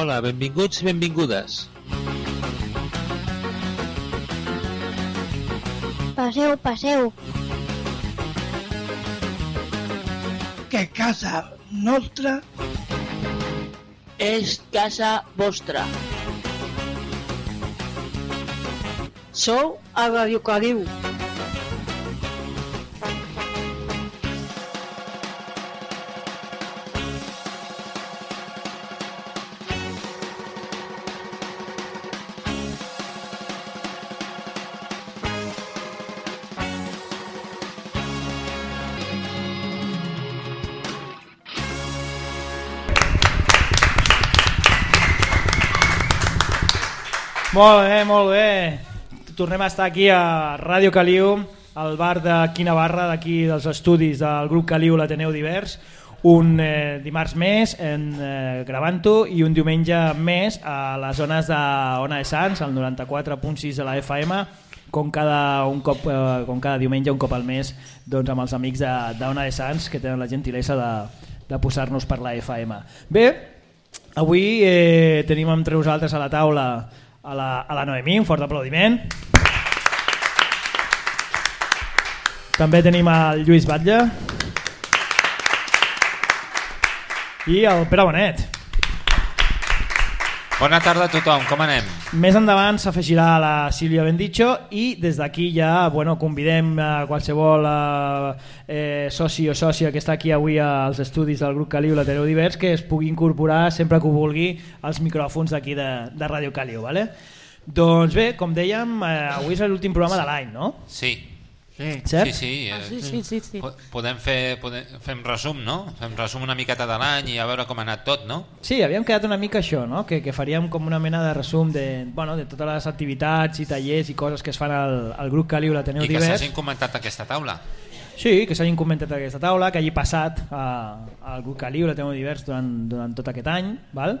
Hola, benvinguts i benvingudes. Passeu, passeu. Que casa nostra És casa vostra. Sou a Radio Caliu. Molt bé, molt bé. Tornem a estar aquí a Ràdio Caliu, al bar de Quina Barra, d'aquí dels estudis del grup Caliu l'Ateneu Divers, un eh, dimarts més en, eh, gravant-ho i un diumenge més a les zones de Ona de Sants, al 94.6 de la FM, com cada, un cop, eh, com cada diumenge, un cop al mes, doncs amb els amics de, d'Ona de Sants, que tenen la gentilesa de, de posar-nos per la FM. Bé, avui eh, tenim entre nosaltres a la taula a la, a la Noemí, un fort aplaudiment. També tenim el Lluís Batlle i el Pere Bonet. Bona tarda a tothom, com anem? Més endavant s'afegirà la Sílvia Bendicho i des d'aquí ja bueno, convidem a qualsevol eh, eh, soci o sòcia que està aquí avui als estudis del grup Caliu Latereu Divers que es pugui incorporar sempre que ho vulgui als micròfons d'aquí de, de Ràdio Caliu. Vale? Doncs bé, com dèiem, eh, avui és l'últim programa de l'any, no? Sí, Sí. Cert? sí, sí. eh, Ah, sí, sí, sí. sí. po- Podem fer, podem, fem resum, no? Fem resum una miqueta de l'any i a veure com ha anat tot, no? Sí, havíem quedat una mica això, no? que, que faríem com una mena de resum de, bueno, de totes les activitats i tallers i coses que es fan al, al grup Caliu l'Ateneu I que Divers. s'hagin comentat aquesta taula. Sí, que s'hagin comentat aquesta taula, que hagi passat a, al grup Caliu l'Ateneu Divers durant, durant tot aquest any, val?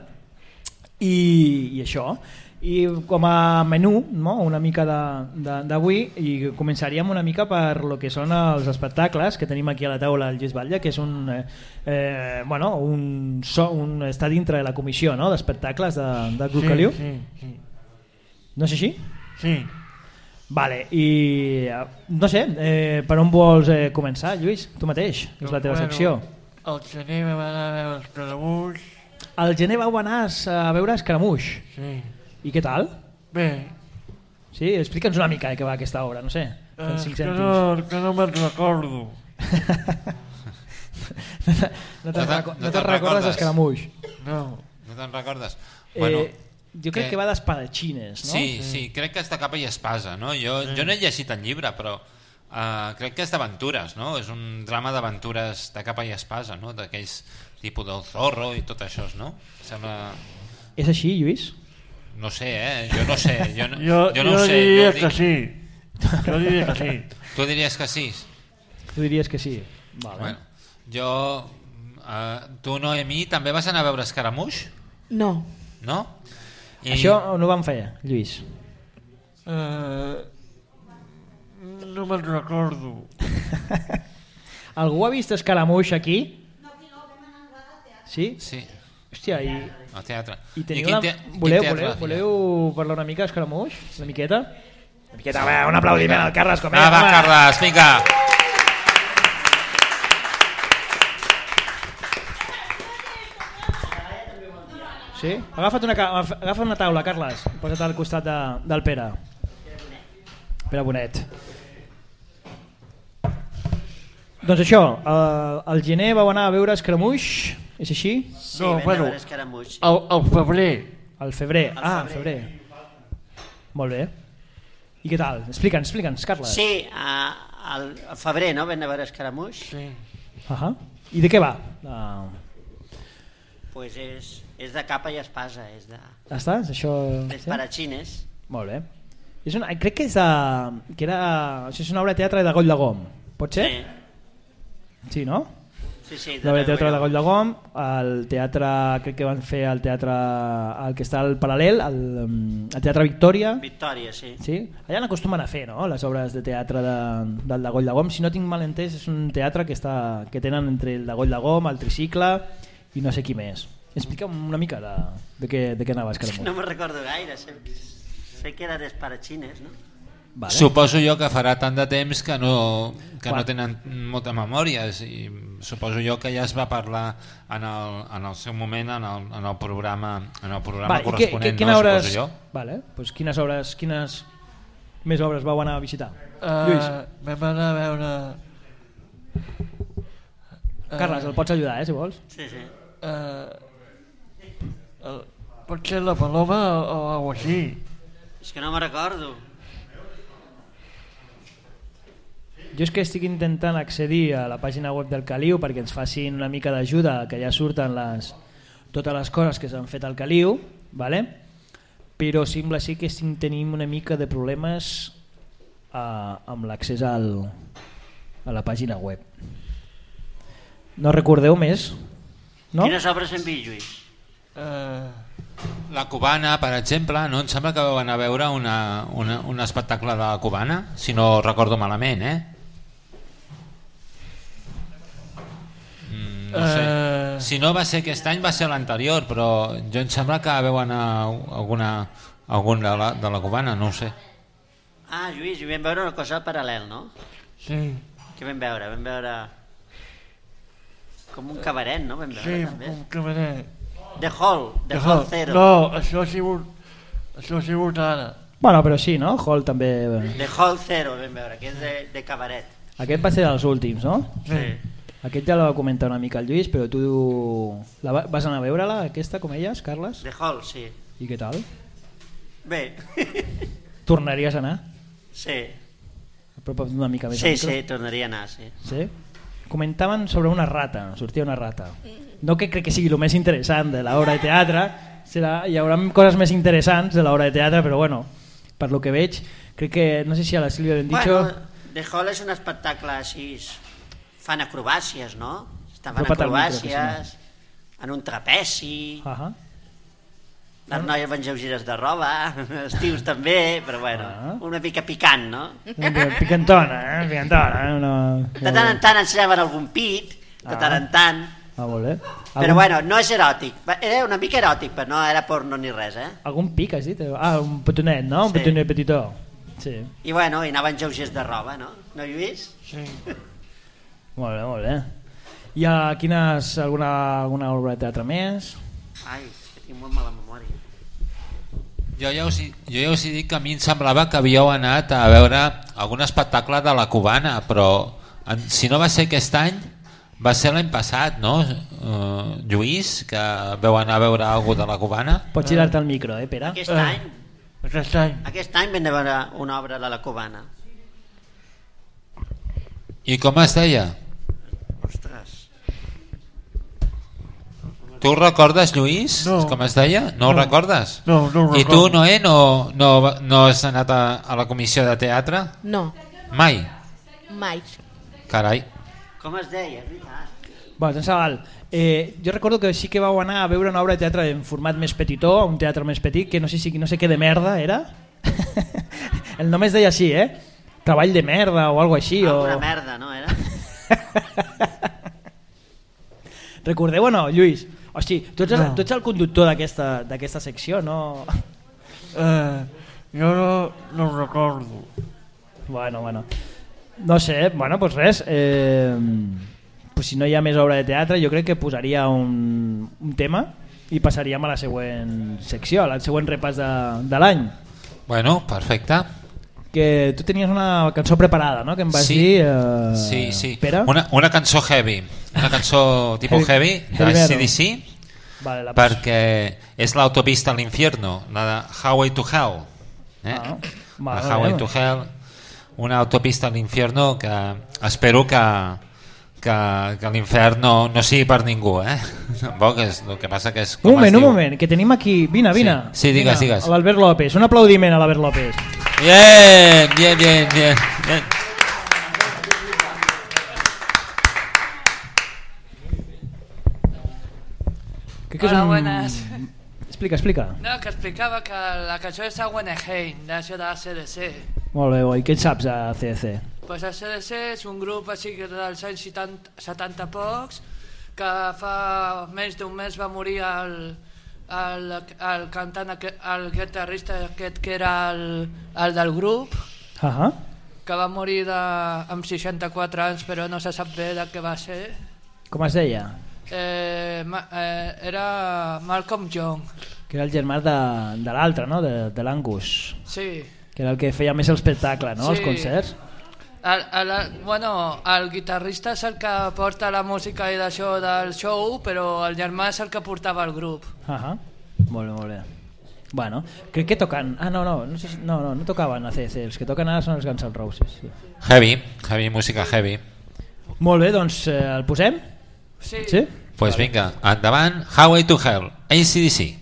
I, i això. I com a menú, no? una mica de- de- d'avui, i començaríem una mica per lo que són els espectacles que tenim aquí a la taula el Lluís Batlle, que és un, eh, eh, bueno, un, so, un està dintre de la comissió no? d'espectacles de, del grup Caliu. Sí, sí, No és així? sí. Vale, i eh, no sé, eh, per on vols eh, començar, Lluís? Tu mateix, és la teva Bueno, secció. El gener me va anar a veure els caramuix. Al gener vau anar a veure Escaramuix. Sí. I què tal? Bé, Sí, explica'ns una mica de què va aquesta obra, no sé. És cinc que no, que no me'n recordo. no te'n No reco- no no te'n te'n recordes recordes? d'Escaramuix. No. No te'n recordes? Eh, jo crec que- que, va d'espadatxines, no? Sí, sí, crec que és de capa i espasa, no? Jo, jo no he llegit el llibre, però uh, crec que és d'aventures, no? És un drama d'aventures de capa i espasa, no? D'aquells tipus del zorro i tot això, no? Sembla... És així, Lluís? No sé, eh? Jo no sé. Jo no, Jo, jo no ho sé. diria jo que dic- sí. Jo diria que sí. Tu diries que sí? Tu diries que sí. Vale. Bueno, jo... Uh, tu, Noemí, també vas anar a veure Escaramuix? No. No? I... Això no ho van fer, Lluís. Uh, no me'n recordo. Algú ha vist Escaramuix aquí? Sí? Sí, Hòstia, i, al teatre. i teniu quin una... te- voleu, teatre voleu, va voleu parlar una mica d'Escaramuix? Una miqueta? Una miqueta, va, un aplaudiment al Carles Comé. Va, va, home. Carles, vinga. Sí? Agafa't una, agafa una taula, Carles. Posa't al costat de, del Pere. Pere Bonet. Doncs això, el, el gener vau anar a veure Escaramuix, és així? Sí, No, no, bueno. Al, al febrer. Al febrer. Ah, al febrer. Molt bé. I què tal? Explica'ns, explica'ns, Carles. Sí, a, al, febrer, no? Vam a veure escaramuix. Sí. Uh -huh. I de què va? Uh, Pues és, és de capa i espasa, és de ja està? És això... d'esparatxines. Molt bé. És una, crec que és de, que era, això és una obra de teatre de Goll de Gom. Pot ser? Sí, Sí, no? Sí, sí. L'obra de teatre de Goll. De Gom, el teatre, crec que van fer el teatre, el que està al paral·lel, el, um, el Teatre Victòria. Victòria, sí. Sí? Allà n'acostumen a fer, no?, les obres de teatre de, del de Goll de Gom. Si no tinc mal entès, és un teatre que, està, que tenen entre el de Goll de Gom, el Tricicle i no sé qui més. Explica'm una mica de, de, què, de què anaves, Caramut. no me'n recordo gaire. Sé, sé que eren esparachines, no? Vale. Suposo jo que farà tant de temps que no, que Quan? no tenen molta memòria i suposo jo que ja es va parlar en el, en el seu moment en el, en el programa, en el programa Vale, i corresponent, què, quina no, obres, suposo jo. vale, doncs quines obres, quines més obres vau anar a visitar? Uh, Lluís, vam anar a veure... Carles, el pots ajudar, eh, si vols. Sí, sí. Uh, el, pot ser la Paloma o, o alguna així. És que no me'n recordo. Jo és que estic intentant accedir a la pàgina web del Caliu perquè ens facin una mica d'ajuda, que ja surten les, totes les coses que s'han fet al Caliu, vale? però sembla sí que estic tenim una mica de problemes uh, amb l'accés al, a la pàgina web. No recordeu més? No? Quines obres hem vist, Lluís? Uh, La Cubana, per exemple, no? Em sembla que vau anar a veure una, una, un espectacle de la Cubana, si no recordo malament, eh? No sé. Eh. Si no va ser aquest any, va ser l'anterior, però jo em sembla que veu anar alguna, algun de la, de la Cubana, no ho sé. Ah, Lluís, vam veure una cosa paral·lel, no? sí, Què vam veure? Vam veure... Com un cabaret, no? Vam veure, sí, també. un cabaret. The Hall, The Hall Zero. No, això ha sigut, això ha sigut ara. Bueno, però sí, no? Hall també... The Hall Zero vam veure, que és de, de cabaret. Aquest va ser dels últims, no? Sí. Aquest ja la va comentar una mica el Lluís, però tu la va- vas anar a veure-la, aquesta, com elles, Carles? The Hall, sí. I què tal? Bé, Tornaries a anar? sí. Apropa't una mica més Sí, sí, tornaria a anar, sí. sí? Comentaven sobre una rata, sortia una rata. No que crec que sigui el més interessant de l'obra de teatre, serà, hi haurà coses més interessants de l'obra de teatre, però bueno, per lo que veig, crec que, no sé si a la Sílvia l'hem dit... Bueno, The Hall és un espectacle així... Fan acrobàcies, no? Que si acrobàcies, en un trapeci, Uh -huh. les noies van gires de roba, estius també, però bueno, Ah. una mica picant, no? Picantona, eh? Picantona, eh? Una... De tant en tant ensenyaven algun pit, de tant en tant, Ah, molt bé. però bueno, no és eròtic, era una mica eròtic, però no era porno ni res, eh? Algun pic, has dit? Ah, un petonet, no? Un Sí. petonet petitó. Sí. I bueno, i anaven lleugers de roba, no? No hi vist? Sí. Molt bé, molt bé. Hi ha quines, alguna, alguna obra de teatre més? Ai, és que tinc molt mala memòria. Jo ja, us, jo ja us he dit que a mi em semblava que havíeu anat a veure algun espectacle de la Cubana, però en, si no va ser aquest any, va ser l'any passat, no? Uh, Lluís, que veu anar a veure algú de la Cubana. Pots girar-te el micro, eh, Pere? Aquest Eh. any, Aquest any. aquest any vam veure una obra de la Cubana. I com es deia? Ostres, Tu ho recordes, Lluís? No. Com es deia? No, ho No. recordes? No, no ho I tu. Noé, no, no, no has anat a, a la comissió de teatre? No, Mai? mai. Carai. com es deia? Bueno, doncs val. Eh, jo recordo que sí que vau anar a veure una obra de teatre en format més petitó, un teatre més petit, que no sé si no sé què de merda era. el nom es deia així, eh? Treball de merda o algo així. o... Alguna merda, no era? Recordeu o no, Lluís? Hosti, tu ets, No. tu ets el conductor d'aquesta d'aquesta secció, no? Eh, jo no, no ho recordo. Bueno, bueno. No sé, bueno, pues res. Eh, pues si no hi ha més obra de teatre, jo crec que posaria un, un tema i passaríem a la següent secció, al següent repàs de, de l'any. Bueno, perfecte. Que tu tenies una cançó preparada, no?, que em vas Sí. dir... Eh, Sí, sí. Pere? Una, una cançó heavy. Una cançó tipus Heavy- heavy, de. CDC, Vale, la perquè és l'autopista a l'infierno, la de Highway to Hell. Eh? Ah, la vale, Highway vale. to Hell, una autopista a l'infierno que espero que, que, que l'infern no, no sigui per ningú. Eh? Tampoc és, el que passa que és... Un com moment, es un moment, que tenim aquí... Vine, vine. Sí, sí, digues, Vine, digues. L'Albert López. Un aplaudiment a l'Albert López. Bien, bien, bien, bien. bien. Que és Hola, un... buenas. Explica, explica. No, que explicava que la cançó és a Wenneheim, d'això de la CDC. Molt bé, i què saps a CDC? Pues el CDC és un grup així que dels anys 70, 70 pocs que fa menys d'un mes va morir el, el, el cantant, el guitarrista aquest que era el, el del grup, Ah que va morir de, amb 64 anys però no se sap bé de què va ser. Com es deia? Eh, ma, eh, era Malcolm Young, Que era el germà de, de l'altre, no? De, de l'Angus. sí. Que era el que feia més l'espectacle, no? Els Sí. concerts. El, el, bueno, el guitarrista és el que porta la música i d'això del show, però el germà és el que portava el grup. Ah Molt bé, molt bé. Bueno, crec que tocan... Ah, no, no, no, sé si... no, no, no tocaven a CC. Els que toquen ara són els Guns N' Roses. Sí. Heavy, heavy, música heavy. Molt bé, doncs eh, el posem? Sí. Sí? Pues vinga, endavant, Highway to Hell, ACDC.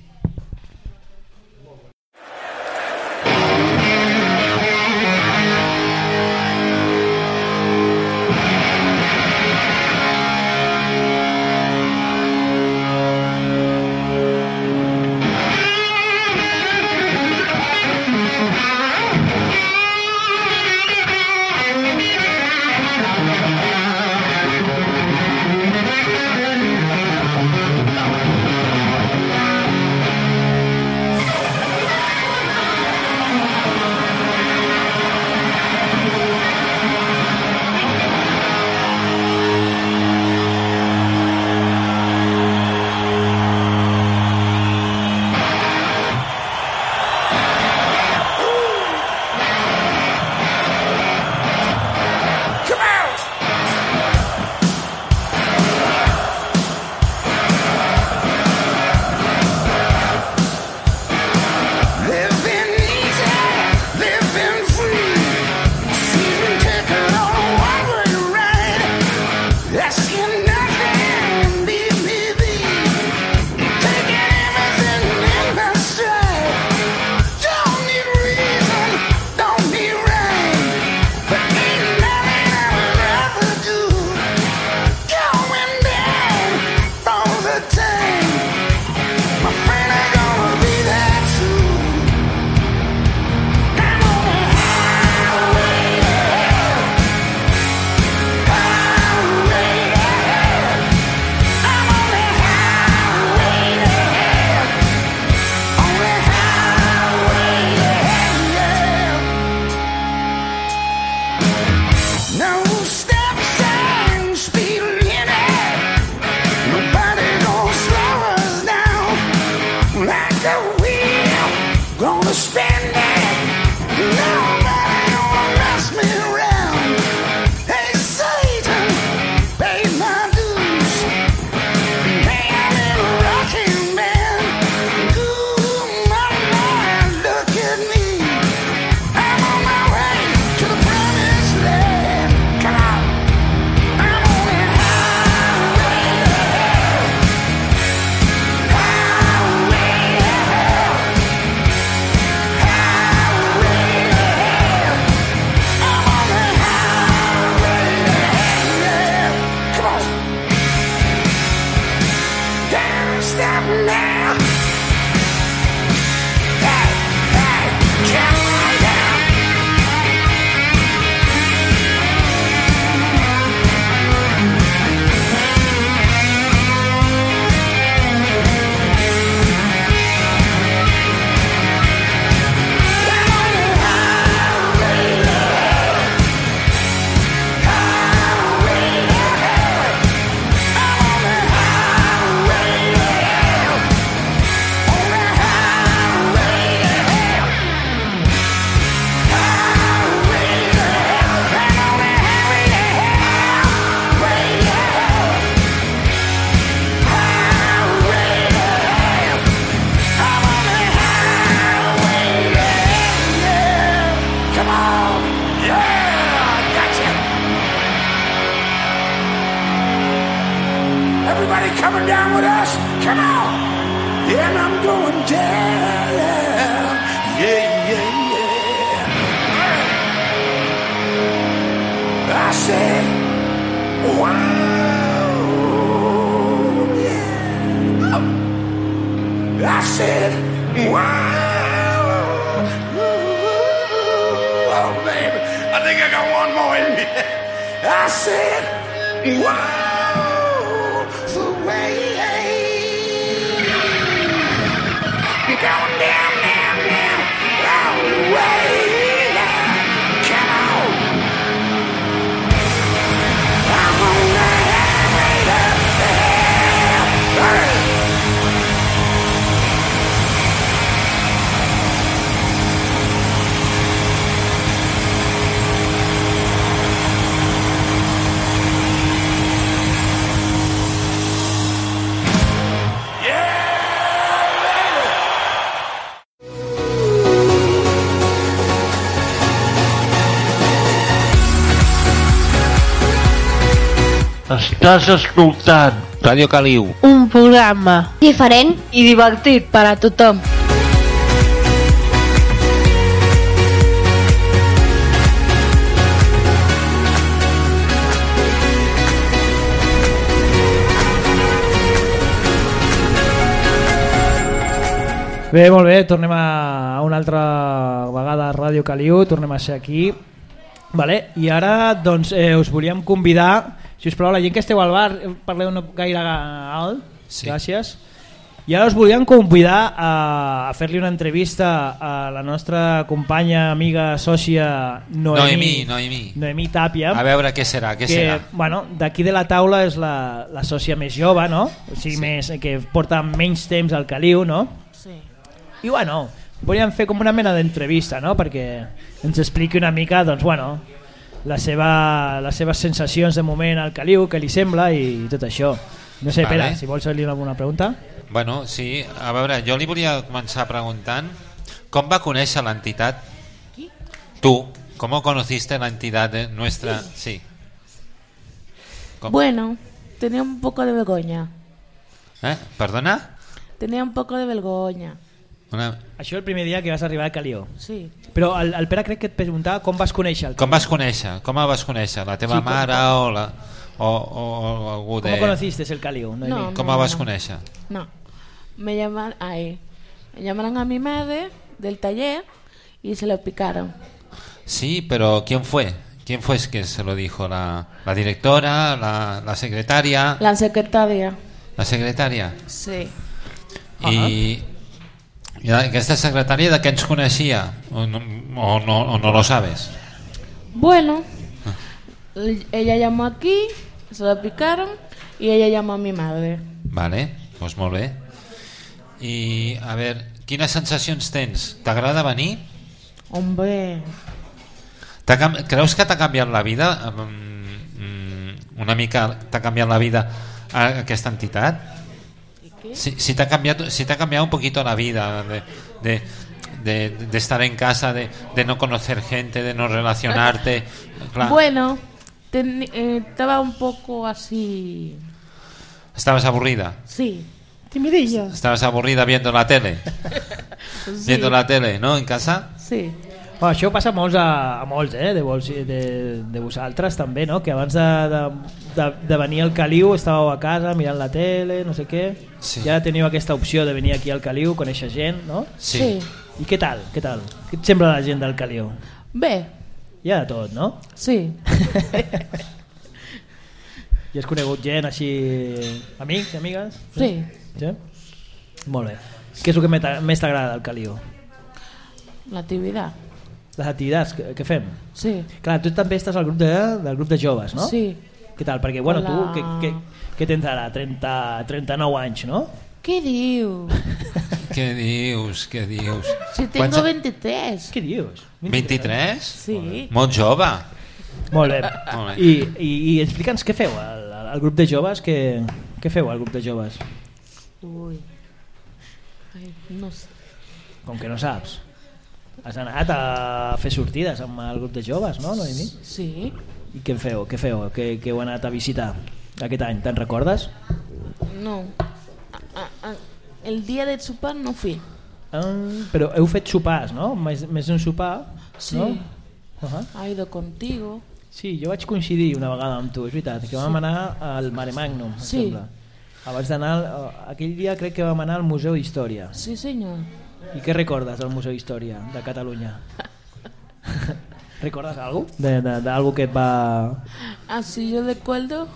Wow. Yeah. I said, wow. Oh, baby. I think I got one more in me. I said, wow. Estàs escoltant Ràdio Caliu. Un programa Diferent. i divertit per a tothom. Bé, molt bé, tornem a una altra vegada a Ràdio Caliu, tornem a ser aquí. Vale? I ara doncs, eh, us volíem convidar, si us plau, la gent que esteu al bar, eh, parleu no gaire alt, Sí. gràcies. I ara us volíem convidar a, a fer-li una entrevista a la nostra companya, amiga, sòcia Noemí, Noemí, Noemí. Noemí Tàpia A veure què serà, què que serà. bueno, d'aquí de la taula és la, la sòcia més jove, no? O sigui, Sí. més, que porta menys temps al caliu, no? Sí. I bueno, volíem fer com una mena d'entrevista, no? Perquè ens expliqui una mica, doncs bueno, la seva, les seves sensacions de moment al caliu, què li sembla i tot això. No sé, Vale. Pere, si vols fer-li alguna pregunta. Bueno, sí, a veure, jo li volia començar preguntant com va conèixer l'entitat? Tu, ¿cómo conociste la entidad de nuestra? Sí. Com- Bueno, tenía un poco de vergüenza. Eh? Perdona? Tenía un poco de vergüenza. Una... Això el primer dia que vas arribar al caliu. Sí. Però el, el Pere crec que et preguntava com vas conèixer el Com vas conèixer? Com el vas conèixer? La teva Sí, com- mare o, la, o, o, o algú de... ¿Cómo conociste el caliu? Noemí? No, Com no, el vas no. conèixer? No. Me llamaron, ay, me llamaron a mi madre del taller y se lo picaron. Sí, pero ¿quién fue? ¿Quién fue que se lo dijo? ¿La, la directora? La, ¿La secretaria? La secretaria. La secretaria? Sí. I, i aquesta secretària de què ens coneixia? O no, o no, o no lo sabes? Bueno, ella llamó aquí, se lo picaron y ella llamó a mi madre. Vale, doncs molt bé. I, a veure, quines sensacions tens? T'agrada venir? Hombre, Creus que t'ha canviat la vida? Mm, Una mica t'ha canviat la vida aquesta entitat? Si, si t'ha canviat, si t'ha cambiado un poquito la vida de, de, de, de estar en casa, de, no conocer gente, de no relacionarte. Clar, bueno, ten- eh, estaba un poco así. ¿Estabas aburrida? Sí. Timidilla. ¿Estabas aburrida viendo la tele? sí. Viendo la tele, ¿no? En casa. Sí. Bueno, això passa a molts, a, a molts eh? de, vols, de, de vosaltres també, no? que abans de, de, de, de venir al Caliu estàveu a casa mirant la tele, no sé què, Sí. i ara teniu aquesta opció de venir aquí al Caliu, conèixer gent, no? Sí. Sí. I què tal? Què tal? Què et sembla la gent del Caliu? Bé, Hi ha de tot, no? sí. I has conegut gent així... Amics, amigues? Sí. sí? Molt bé. Què és el que més t'a- més t'agrada del Caliu? La actividad. Les activitats que, que fem? Sí. Clar, tu també estàs al grup de, del grup de joves, no? Sí. Què tal? Perquè, bueno, tu, què, què, què tens ara? 30, 39 anys, no? ¿Qué diu? Què dius? Què dius? Si Quants tengo a- 23. Què dius? 23? Sí. Molt jove. Molt bé. Molt bé. I, i, i explica'ns què feu al, al grup de joves, què, què feu al grup de joves? Uy. Ay, no sé. Com que no saps. Has anat a fer sortides amb el grup de joves, no, Noemi? Sí. I què feu? Què feu? Què, què heu anat a visitar aquest any? Te'n recordes? No. A- a- el día del sopar no fui. Ah, però heu fet sopars, no? Més, més d'un sopar, Sí. no? Uh -huh. Ha ido contigo. Sí, jo vaig coincidir una vegada amb tu, és veritat, que vam anar al Mare Magnum, Sí. sembla. Abans d'anar, al- aquell dia crec que vam anar al Museu d'Història. Sí, señor. I què recordes del Museu d'Història de Catalunya? ¿Recordas algo? De, de, de algo que et va... Así yo recuerdo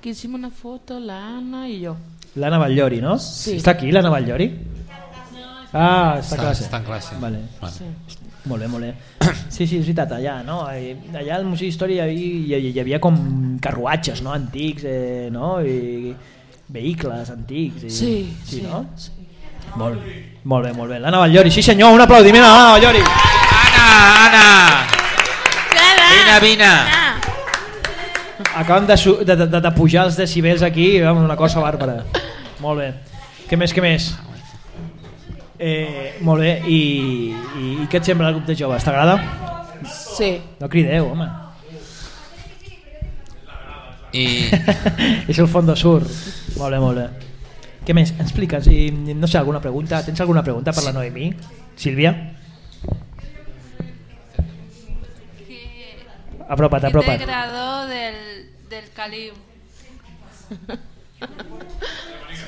que hicimos una foto, la Ana y yo. L'Anna Batllori, no? Sí. Està aquí l'Anna Batllori? Ah, està, classe. està en classe. Vale. Vale. Sí. Molt bé, molt bé. Sí, sí, és veritat, allà, no? Eh, Allà al Museu d'Història hi, hi, hi havia com carruatges, no?, antics, eh, no? I vehicles antics. I... Sí, sí, sí, no? sí. Molt, molt bé, molt bé. L'Anna Batllori, sí senyor, un aplaudiment a l'Anna Batllori. Anna, Anna! Vine, vine! Acaben de, su- de, de, de pujar els decibels aquí, vamos, una cosa bàrbara. Molt bé. Què més, què més? Eh, molt bé, i, i, i què et sembla el grup de joves? T'agrada? Sí. No crideu, home. I És el fondo sur. Molt bé, molt bé. Què més? Explica'ns. I, no sé, alguna pregunta? Tens alguna pregunta per la Noemí? Sílvia? Apropa't, ¿Qué te apropa't. agradó del, del Caliu?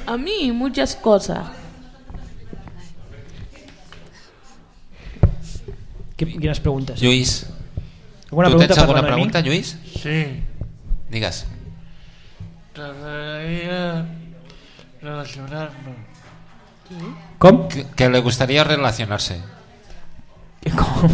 A mí, muchas cosas. Qui- Quines preguntes? Lluís, Alguna tu pregunta tens per alguna pregunta, Lluís? Sí. Digues. Trataría relacionarme. Com? Que, que le gustaría relacionarse. Com?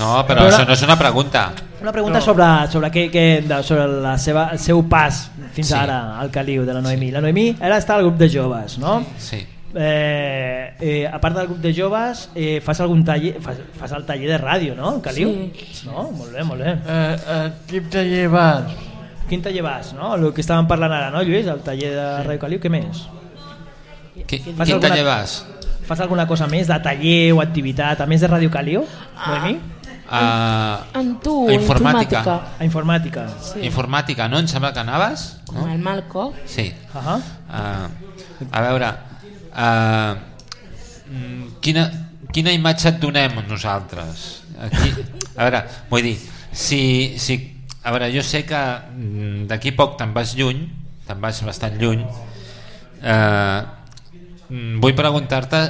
No, però Però- això no és una pregunta. Una pregunta sobre, sobre, què, què, sobre la seva, el seu pas fins Sí. ara al Caliu de la Noemí. La Noemí ara està al grup de joves, no? Sí. Eh, eh, a part del grup de joves, eh, fas algun taller, fas, fas el taller de ràdio, no? Al Caliu? Sí. No? Molt bé, molt bé. Eh, eh, quin taller vas? Quin taller vas, no? El que estàvem parlant ara, no, Lluís? El taller de Ràdio Caliu, què més? Qui, quin alguna- taller vas? Fas alguna cosa més de taller o activitat, a més de Ràdio Caliu, Noemí? Uh, En tu, informàtica. informàtica. A informàtica. Sí. Informàtica, no? Em sembla que anaves? Amb el Malco. Sí. Uh -huh. Uh, a veure, uh, quina, quina imatge et donem nosaltres? Aquí, a veure, vull dir, si, si, a veure, jo sé que mm, d'aquí poc te'n vas lluny, te'n vas bastant lluny, eh, mm, vull preguntar-te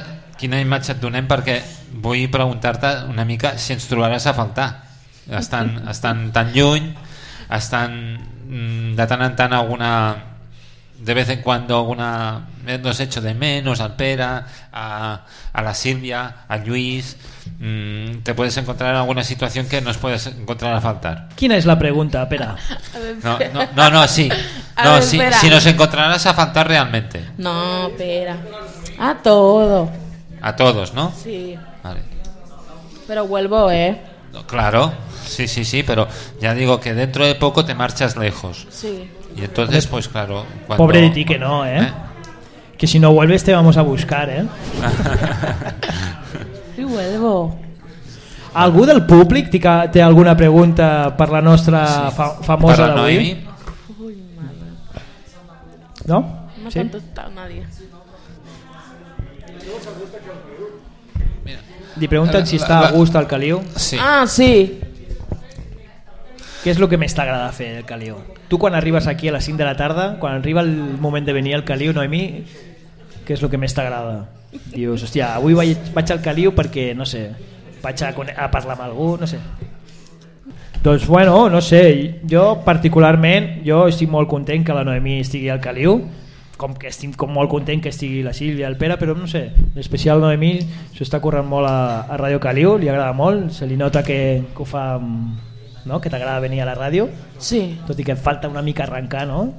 quina imatge et donem perquè vull preguntar-te una mica si ens trobaràs a faltar. Estan, estan tan lluny, estan mm, de tant en tant alguna de vez en cuando alguna nos echo de menos al Pera a, a la Silvia a Luis mm, te puedes encontrar en alguna situación que nos puedes encontrar a faltar Quina és la pregunta, Pere? no, no, no, no sí no, ver, sí, si nos encontrarás a faltar realmente No, espera. A todo. a todos ¿no? Sí. Vale. Pero vuelvo, ¿eh? No, claro sí, sí, sí pero ya digo que dentro de poco te marchas lejos Sí. Y entonces pues claro cuando- Pobre de ti que no, ¿eh? ¿Eh? Que si no vuelves te vamos a buscar, ¿eh? Y vuelvo. Algú del públic té, alguna pregunta per la nostra Sí. fa famosa Per la d'avui? No? No ha Sí? contestado nadie. Li pregunten si està a gust al Caliu. sí. Ah, sí. Què és el que més t'agrada fer del Caliu? Tu quan arribes aquí a les 5 de la tarda, quan arriba el moment de venir al Caliu, Noemí, què és el que més t'agrada? Dius, hòstia, avui vaig, vaig al Caliu perquè, no sé, vaig a, a parlar amb algú, no sé. Doncs bueno, no sé, jo particularment, jo estic molt content que la Noemí estigui al Caliu, com que estic com molt content que estigui la Sílvia, el Pere, però no sé, l'especial Noemí s'ho està corrent molt a, a Ràdio Caliu, li agrada molt, se li nota que, que ho fa, mm, no? que t'agrada venir a la ràdio, Sí. tot i que falta una mica arrencar, no?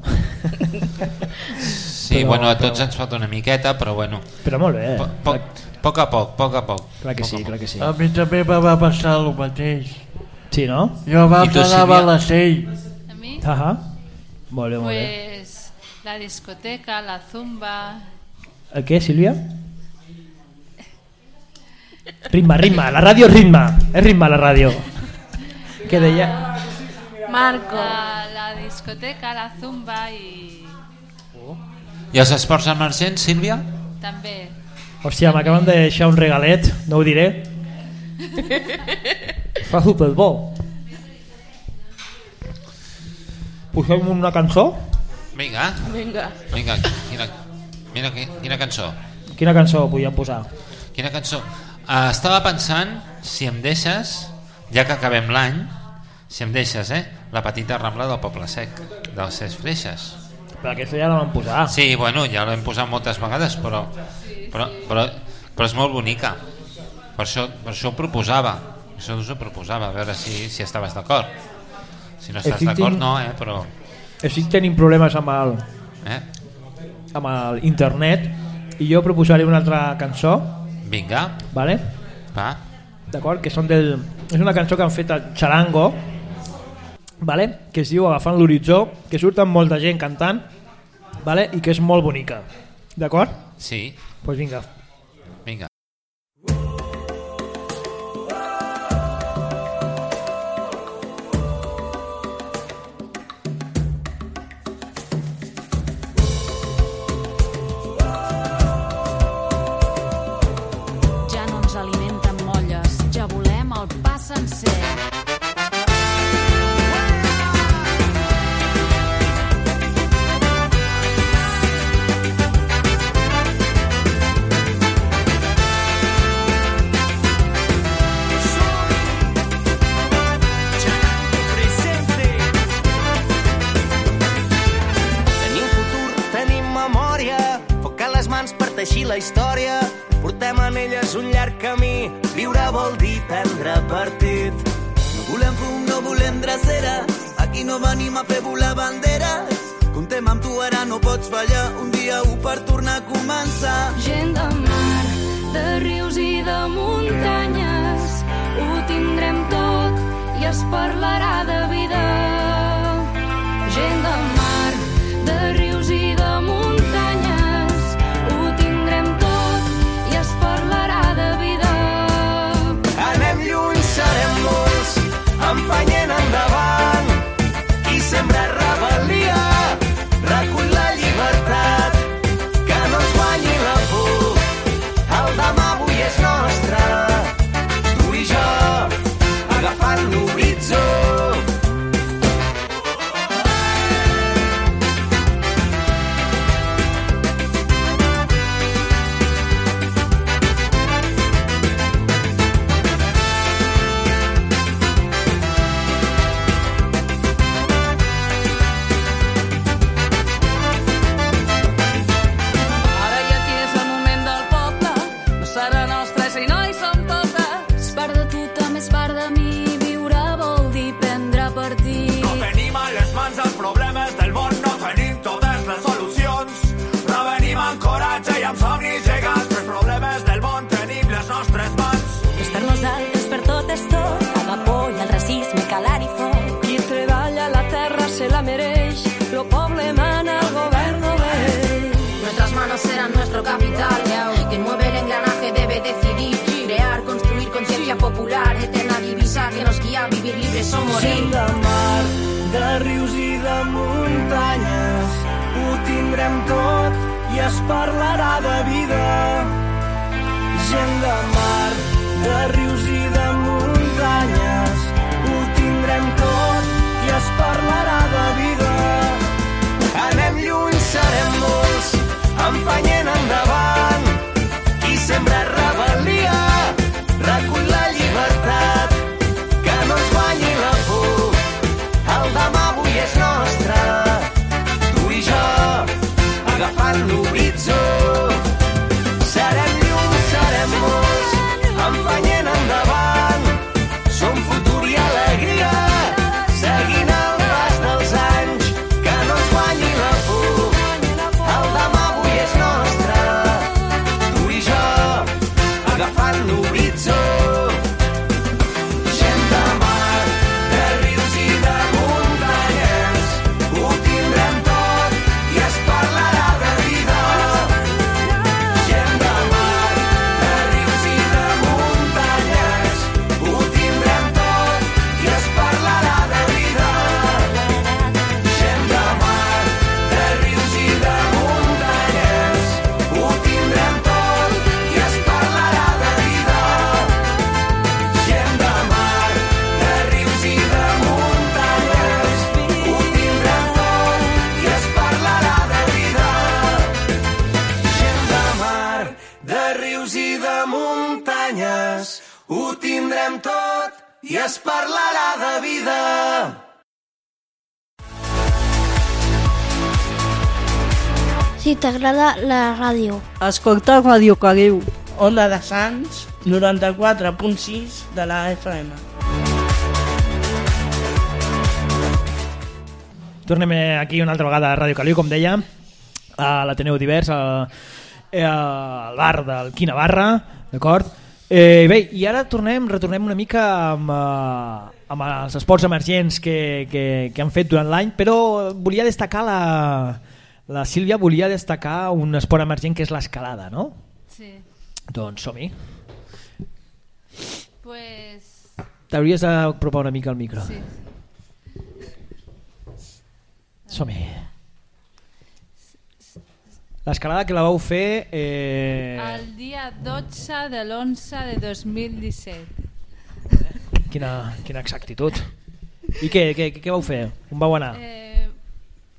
Sí, Però- bueno, a tots però- ens falta una miqueta, però bueno, Però molt bé, po, po, poc a poc, poc a poc. clar que Poc sí, poc. clar que sí. A mi també me va passar el mateix. Sí, no? Jo tu, anava a les 6. A mí, Ahà. Molt bé, molt bé. pues la discoteca, la zumba, El què, Sílvia? Ritme, ritme, la ràdio ritme, és ritme la ràdio. Què deia? Marco. la, la discoteca, la zumba i I els esports emergents, Sílvia? també Hòstia, m'acaben de deixar un regalet, no ho diré. Fa super bo. Posem una cançó? Vinga, Venga. vinga, quina, mira, qui- quina cançó. Quina cançó podíem posar? Quina cançó? Uh, estava pensant, si em deixes, ja que acabem l'any, si em deixes, eh? La petita rambla del Poble Sec, dels Ses Freixes. Però aquesta ja la vam posar. Sí, bueno, ja l'hem posat moltes vegades, però, però, però, però és molt bonica. Per això, per això ho proposava. Per això us ho proposava, a veure si, si estaves d'acord. Si no estàs d'acord, no, eh? Però... Estic tenint problemes amb el, Eh? amb el internet i jo proposaré una altra cançó, Vinga, vale? va. d'acord? Que són del... És una cançó que han fet a Charango, vale? que es diu Agafant l'horitzó, que surten molta gent cantant, vale? i que és molt bonica. D'acord? Sí, Doncs pues vinga. vinga. La història. Portem en elles un llarg camí. Viure vol dir prendre partit. No volem fum, no volem dracera. Aquí no venim a fer volar banderes. Contem amb tu, ara no pots fallar. Un dia u per tornar a començar. Gent de mar, de rius i de muntanyes, ho tindrem tot i es parlarà de vida. Empenyent endavant. T'agrada la ràdio, Escolta Ràdio Caliu, Onda de Sants, 94.6 de la FM. Tornem eh, aquí una altra vegada a Ràdio Caliu, com deia, a l'Ateneu Divers, a, eh, al bar del Quina Barra, d'acord? Eh, bé, i ara tornem, retornem una mica amb, eh, amb els esports emergents que, que, que han fet durant l'any, però volia destacar la, la Sílvia volia destacar un esport emergent que és l'escalada, no? Sí. Doncs som-hi. Pues... T'hauries d'apropar una mica al micro. Sí. Som-hi. L'escalada que la vau fer... Eh... El dia 12 de l'11 de 2017. Quina, quina exactitud. I què, què, què vau fer? On vau anar? Eh,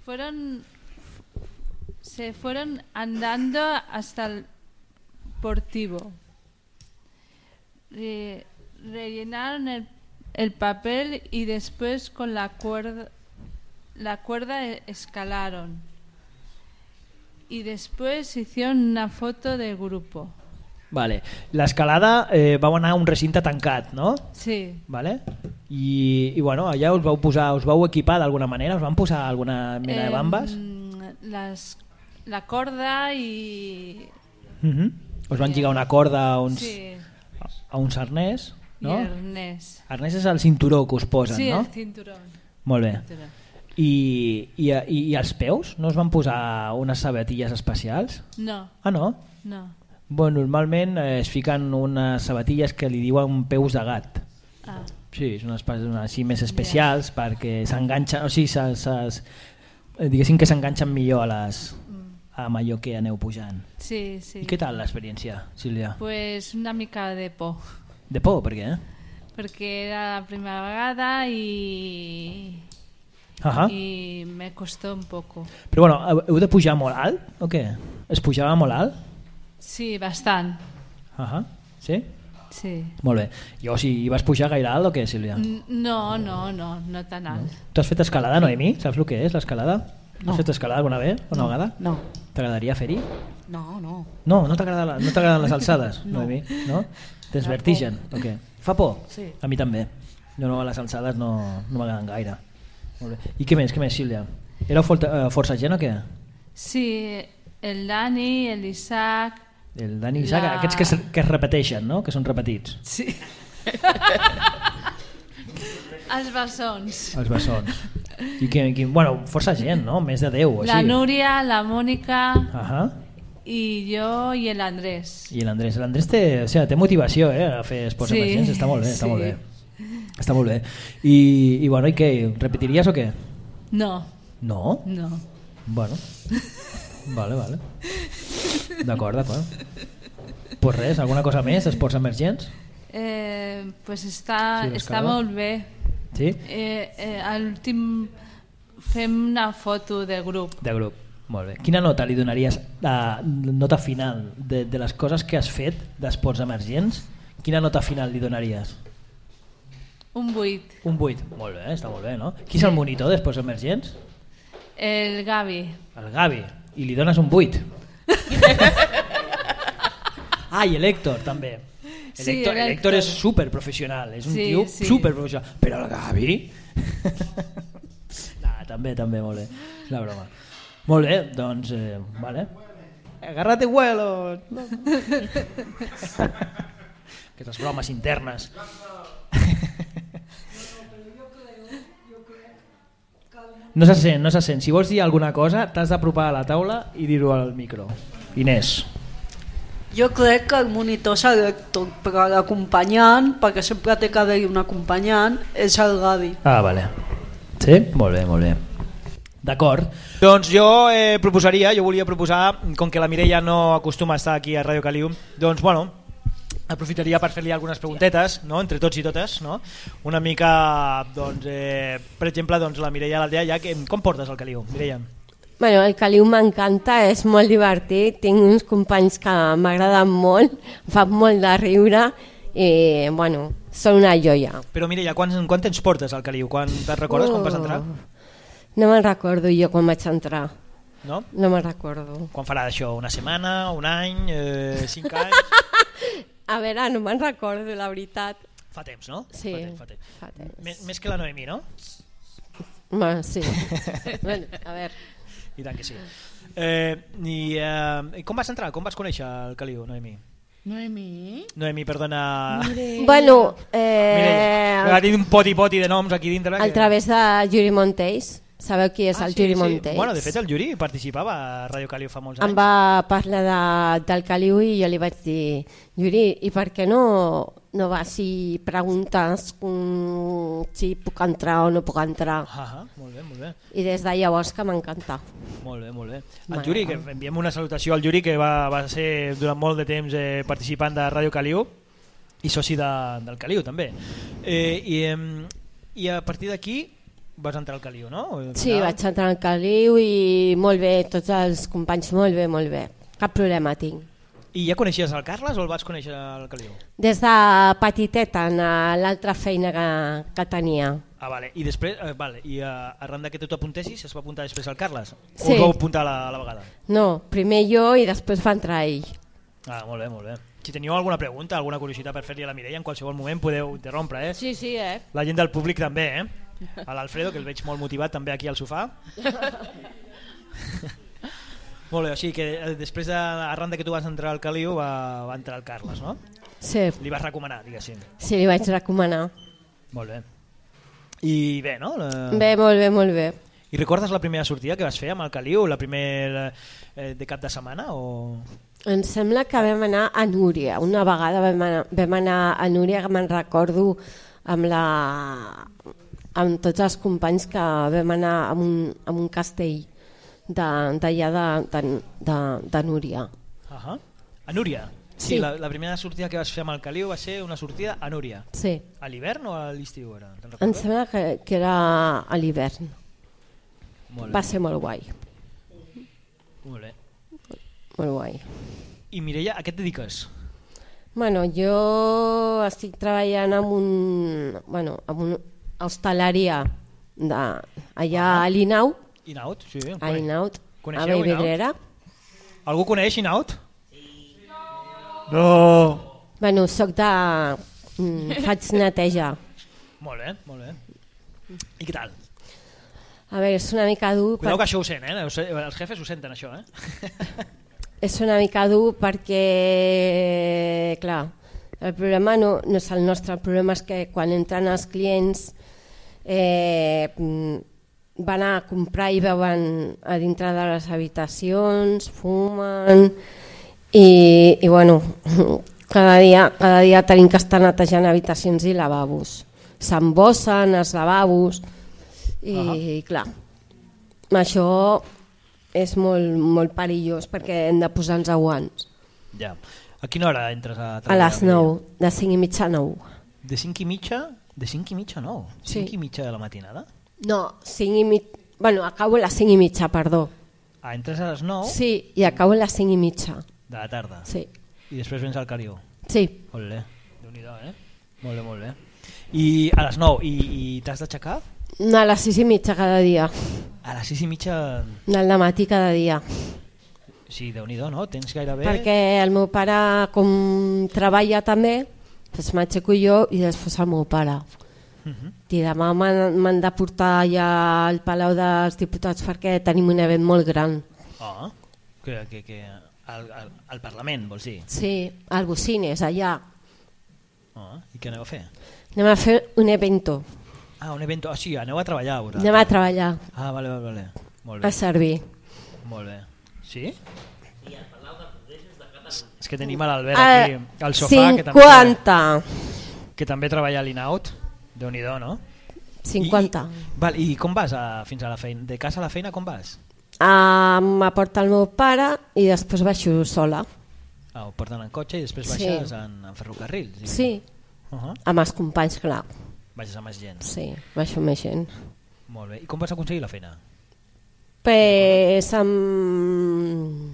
fueron se fueron andando hasta el portivo. Re- rellenaron el, el papel y después con la cuerda la cuerda e- escalaron. y después hicieron una foto de grupo. Vale. L'escalada eh, vau anar a un recinte tancat, no? Sí. Vale? I, I bueno, allà us vau posar, us vau equipar d'alguna manera? Us van posar alguna mena de bambes? Em, las, la corda y... Mhm. Us van lligar una corda a uns, Sí, a uns arnès, no? arnés. Arnès és el cinturó que us posen, sí, no? el cinturón. Molt bé. I, i, i, I als peus no us van posar unes sabatilles especials? No. Ah, no? No. Bueno, normalment eh, es fiquen unes sabatilles que li diuen peus de gat. Ah. Sí, són unes, unes així més especials perquè s'enganxen, o sigui, se, se, eh, diguéssim que s'enganxen millor a les amb allò que aneu pujant. Sí, sí. I què tal l'experiència, Sílvia? Pues una mica de por. De por, per què? Perquè era la primera vegada y... Ahà. y me costó un poco. Però bueno, heu- de pujar molt alt o què? Es pujava molt alt? Sí, bastant. Ahà. Sí? Sí. Molt bé. I o sigui, vas pujar gaire alt o què, Sílvia? No, no, no, no tan alt. Tu has fet escalada, Noemi? Saps el que és l'escalada? No. Has fet escalada alguna vegada? Una No, vegada? no. T'agradaria fer-hi? No, no. No, no t'agrada la- no t'agraden les alçades, No. Noemi? No? Tens Fa vertigen? por. O què? Fa por? Sí. A mi també. Jo no, a les alçades no, no m'agraden gaire. Molt bé. I què més, què més, Sílvia? Éreu forta, eh, força gent o què? Sí, el Dani, el Isaac... El Dani i Isaac, La- aquests que es, que es repeteixen, no? Que són repetits. Sí. Els bessons. Els bessons. I que, que, bueno, força gent, no? Més de 10 o així. La Núria, la Mónica Ahà. y yo y el Andrés. I l'Andrés. L'Andrés té, o sigui, té motivació eh, a fer esports Sí, emergents, està molt bé, està sí. molt bé. Està molt bé. I, i bueno, i què? Repetiries o què? No, No? no. Bueno. Vale, vale. D'acord, d'acord. Pues res, alguna cosa més d'esports emergents? Eh, pues està, Sí, està molt bé. Sí? Eh, eh, a l'últim fem una foto de grup. De grup. Molt bé. Quina nota li donaries, la nota final de, de les coses que has fet d'esports emergents? Quina nota final li donaries? Un 8. Un 8. Molt bé, està molt bé, no? Qui és el monitor d'esports emergents? El Gavi. El Gavi. I li dones un 8. ah, i l'Hèctor també. Sí, L'Hèctor l'Hèctor. l'Hèctor és super professional, és un Sí, tio sí. super professional. Però el Gavi... nah, també, també, molt bé. És broma. Molt bé, doncs, eh, vale. Agárrate vuelo. No. Aquestes bromes internes. No se sent, no se sent. Si vols dir alguna cosa, t'has d'apropar a la taula i dir-ho al micro. Inés. Jo crec que el monitor és l'Hèctor, però l'acompanyant, perquè sempre té que haver-hi un acompanyant, és el Gavi. Ah, vale. Sí? Molt bé, molt bé. D'acord. Doncs jo eh, proposaria, jo volia proposar, com que la Mireia no acostuma a estar aquí a Ràdio Calium, doncs bueno, aprofitaria per fer-li algunes preguntetes, no? entre tots i totes, no? una mica, doncs, eh, per exemple, doncs, la Mireia l'Aldea, ja, que, com portes el Caliu, Mireia? Bueno, el Caliu m'encanta, és molt divertit, tinc uns companys que m'agraden molt, fan molt de riure i, bueno, són una joia. Però Mireia, quan, quan temps portes al Caliu? Quan te'n recordes quan vas entrar? No me'n recordo jo quan vaig entrar. No? No me'n recordo. Quan farà això? Una setmana? Un any? Eh, cinc anys? A veure, no me'n recordo, la veritat. Fa temps, no? Sí, Fa temps, fa temps. fa temps. Més, més que la Noemi, no? Bueno, sí. bueno, a veure. I tant que sí. Eh, i, eh, com vas entrar? Com vas conèixer el Caliu, Noemi? Noemi? Noemi, perdona... Bueno, Mireia, eh, ha dit un poti-poti de noms aquí dintre. a través de Yuri Montells. Sabeu qui és Ah, el sí, Yuri sí. Montells? Bueno, de fet el Yuri participava a Ràdio Caliu fa molts anys. Em va parlar de, del Caliu i jo li vaig dir Yuri, i per què no, no vas i preguntes um, si puc entrar o no puc entrar? Ah, molt bé, molt bé. I des de llavors que m'encanta. Molt bé, molt bé. El. Yuri, que enviem una salutació al Yuri, que va, va ser durant molt de temps eh, participant de Ràdio Caliu i soci de, del Caliu, també. Eh, i, em, I a partir d'aquí vas entrar al Caliu, no? Sí, vaig entrar al Caliu i molt bé, tots els companys molt bé, molt bé. Cap problema tinc. I ja coneixies el Carles o el vas conèixer al Caliu? Des de petiteta en eh, l'altra feina que, que tenia. Ah, vale. I després, eh, vale. I uh, arran de que tu t'apuntessis, es va apuntar després al Carles? O Sí. us vau apuntar a la, a la vegada? No, primer jo i després va entrar ell. Ah, molt bé, molt bé. Si teniu alguna pregunta, alguna curiositat per fer-li a la Mireia, en qualsevol moment podeu interrompre, eh? Sí, sí, eh? La gent del públic també, eh? A l'Alfredo, que el veig molt motivat també aquí al sofà. molt bé, o sigui que eh, després, de, arran de que tu vas entrar al Caliu, va, va entrar el Carles, no? Sí. Li vas recomanar, diguéssim. Sí, li vaig recomanar. Molt bé. I bé, no? La... Bé, molt bé, molt bé. I recordes la primera sortida que vas fer amb el Caliu, la primera eh, de cap de setmana? O... Em sembla que vam anar a Núria. Una vegada vam anar, vam anar a Núria, que me'n recordo amb, la, amb tots els companys que vam anar a un, a un castell d'allà de, de, de, de Núria. Uh A Núria? Sí. la, la primera sortida que vas fer amb el Caliu va ser una sortida a Núria. Sí. A l'hivern o a l'estiu? Em sembla que, que era a l'hivern. Va ser molt guai. Molt bé. Molt guai. I Mireia, a què et dediques? Bueno, jo estic treballant amb un, bueno, amb una hostaleria de, allà a l'Inaut, Inaut? Sí, a conec. Inaut, a Coneixeu Inaut? Vallvidrera. Algú coneix Inaut? No. Bueno, soc de... Mm, faig neteja. Molt bé, molt bé. I què tal? A veure, és una mica dur... Cuidao que això ho sent, eh? Els jefes ho senten, això, eh? És una mica dur perquè, clar, el problema no, no és el nostre, el problema és que quan entren els clients eh, mm, van a comprar i veuen a dintre de les habitacions, fumen i, i bueno, cada dia, cada dia tenim que estar netejant habitacions i lavabos. S'embossen els lavabos i, Ahà. i clar, això és molt, molt perillós perquè hem de posar-nos guants. Ja. A quina hora entres a A treballar? les 9, de 5 i mitja a 9. De 5 i mitja? De 5 i mitja a 9? Sí. 5 i mitja de la matinada? No, 5 i mitja... Bueno, acabo a les 5 i mitja, perdó. Ah, entres a les 9 Sí, i acabo a les 5 i mitja. de la tarda? Sí. I després vens al Caliu? Sí. Molt bé. Déu-n'hi-do, eh? Molt bé, molt bé. I a les 9, i, i t'has d'aixecar? A les 6 i mitja cada dia. A les 6 i mitja... Del matí cada dia. Sí, déu nhi no? Tens gairebé... Perquè el meu pare, com treballa també, doncs m'aixeco jo i després el meu pare. Mhm. I demà m'han de portar ja al Palau dels Diputats perquè tenim un event molt gran. Ah, que, que, que al, al, al Parlament, vols dir? Sí, al Bocines, allà. Ah, I què aneu a fer? Anem a fer un evento. Ah, un evento... Ah, sí, aneu a treballar. Vosaltres. Anem a treballar, Ah, vale, vale, vale. Molt bé. a servir. Molt bé. Sí? És que tenim a l'Albert Ah, aquí al sofà que també, 50. que també treballa a l'Inaut. Déu nhi no? 50. I, val, I com vas a, fins a la feina? De casa a la feina com vas? Ah, M'aporta el meu pare i després baixo sola. Ah, ho porten en cotxe i després Sí. baixes en, en ferrocarril. diguem. Sí, Uh -huh. amb els companys, clar. Baixes amb més gent. Sí, baixo amb més gent. Molt bé. I com vas aconseguir la feina? Pues, amb...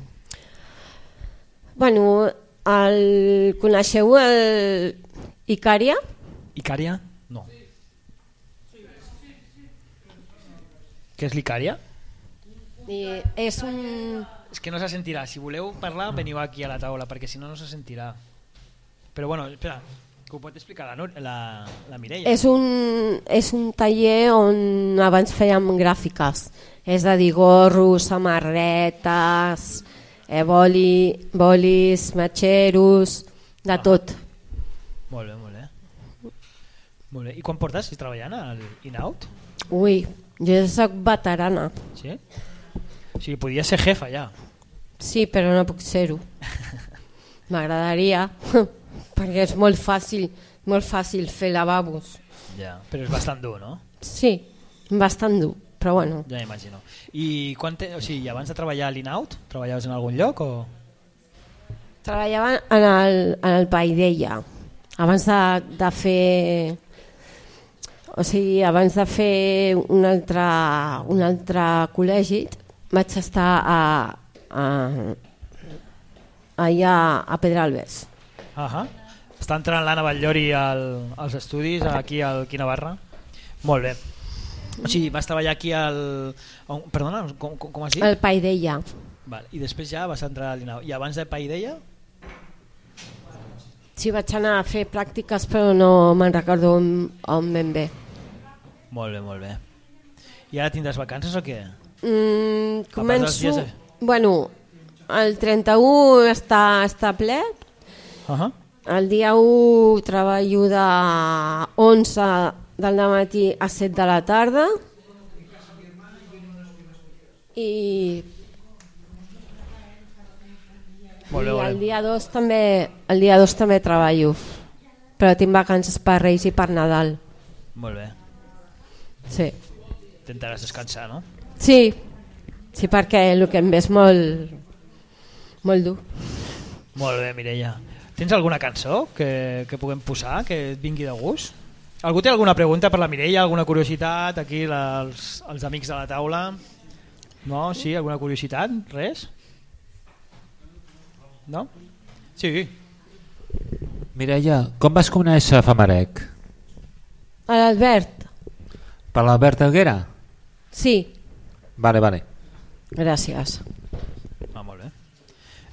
Bueno, el... coneixeu el Icària? Icària? No. Què és l'Icària? I és un... És que no se sentirà. Si voleu parlar, veniu aquí a la taula, perquè si no, no se sentirà. Però bueno, espera, que ho pot explicar la, la, la Mireia. És un, és un taller on abans fèiem gràfiques, és a dir, gorros, samarretes, eh, boli, bolis, matxeros, de tot. Molt bé, molt bé. Molt bé. I quan portes treballant al Inaut? Ui, jo sóc veterana. Sí? O sigui, podies ser jefa ja. Sí, però no puc ser-ho. M'agradaria, perquè és molt fàcil, molt fàcil fer lavabos. Ja. Però és bastant dur, no? Sí, bastant dur, però bueno. Ja m'imagino. I quan te... o sigui, abans de treballar a l'Inaut, treballaves en algun lloc o...? Treballava en el, en el Paideia, abans de, de fer... O sigui, abans de fer un altre, un altre col·legi, vaig estar a, a, allà a Pedralbes. Uh -huh. Està entrant l'Anna Batllori al, als estudis aquí al Quina Barra. Molt bé. O sigui, vas treballar aquí al... on- Perdona, com, com, com has dit? El Paideia. Val. I després ja vas entrar a l'INAU. I abans de Paideia? Sí, vaig anar a fer pràctiques però no me'n recordo on, on ben bé. Molt bé, molt bé. I ara tindràs vacances o què? Mm, començo... dies de- Bueno, el 31 està, està ple. Uh -huh. El dia 1 treballo de 11 del matí a 7 de la tarda. I, Molt bé, i el dia 2 també el dia 2 també treballo. Però tinc vacances per Reis i per Nadal. Molt bé. Sí. Intentaràs descansar, no? Sí, sí perquè el que em ve és molt, molt dur. Molt bé, Mireia. Tens alguna cançó que, que puguem posar, que et vingui de gust? Algú té alguna pregunta per la Mireia, alguna curiositat? Aquí la, els, els amics de la taula. No? Sí? Alguna curiositat? Res? No? Sí. Mireia, com vas conèixer Famarec? A l'Albert, Per l'Albert Helguera? sí, Vale, vale. gràcies. Ah, molt bé.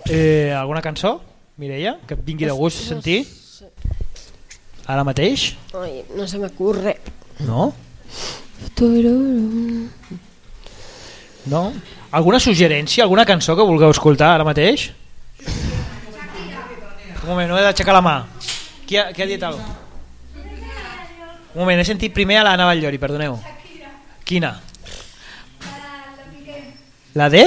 Eh, alguna cançó, Mireia, que et vingui de gust sentir? Ara mateix? Ai, no se m'ocurre. No? No? Alguna suggerència, alguna cançó que vulgueu escoltar ara mateix? Un moment, no he d'aixecar la mà. Qui ha, qui ha dit alguna cosa? Un moment, he sentit primer a l'Anna Batllori, perdoneu. Quina? La de?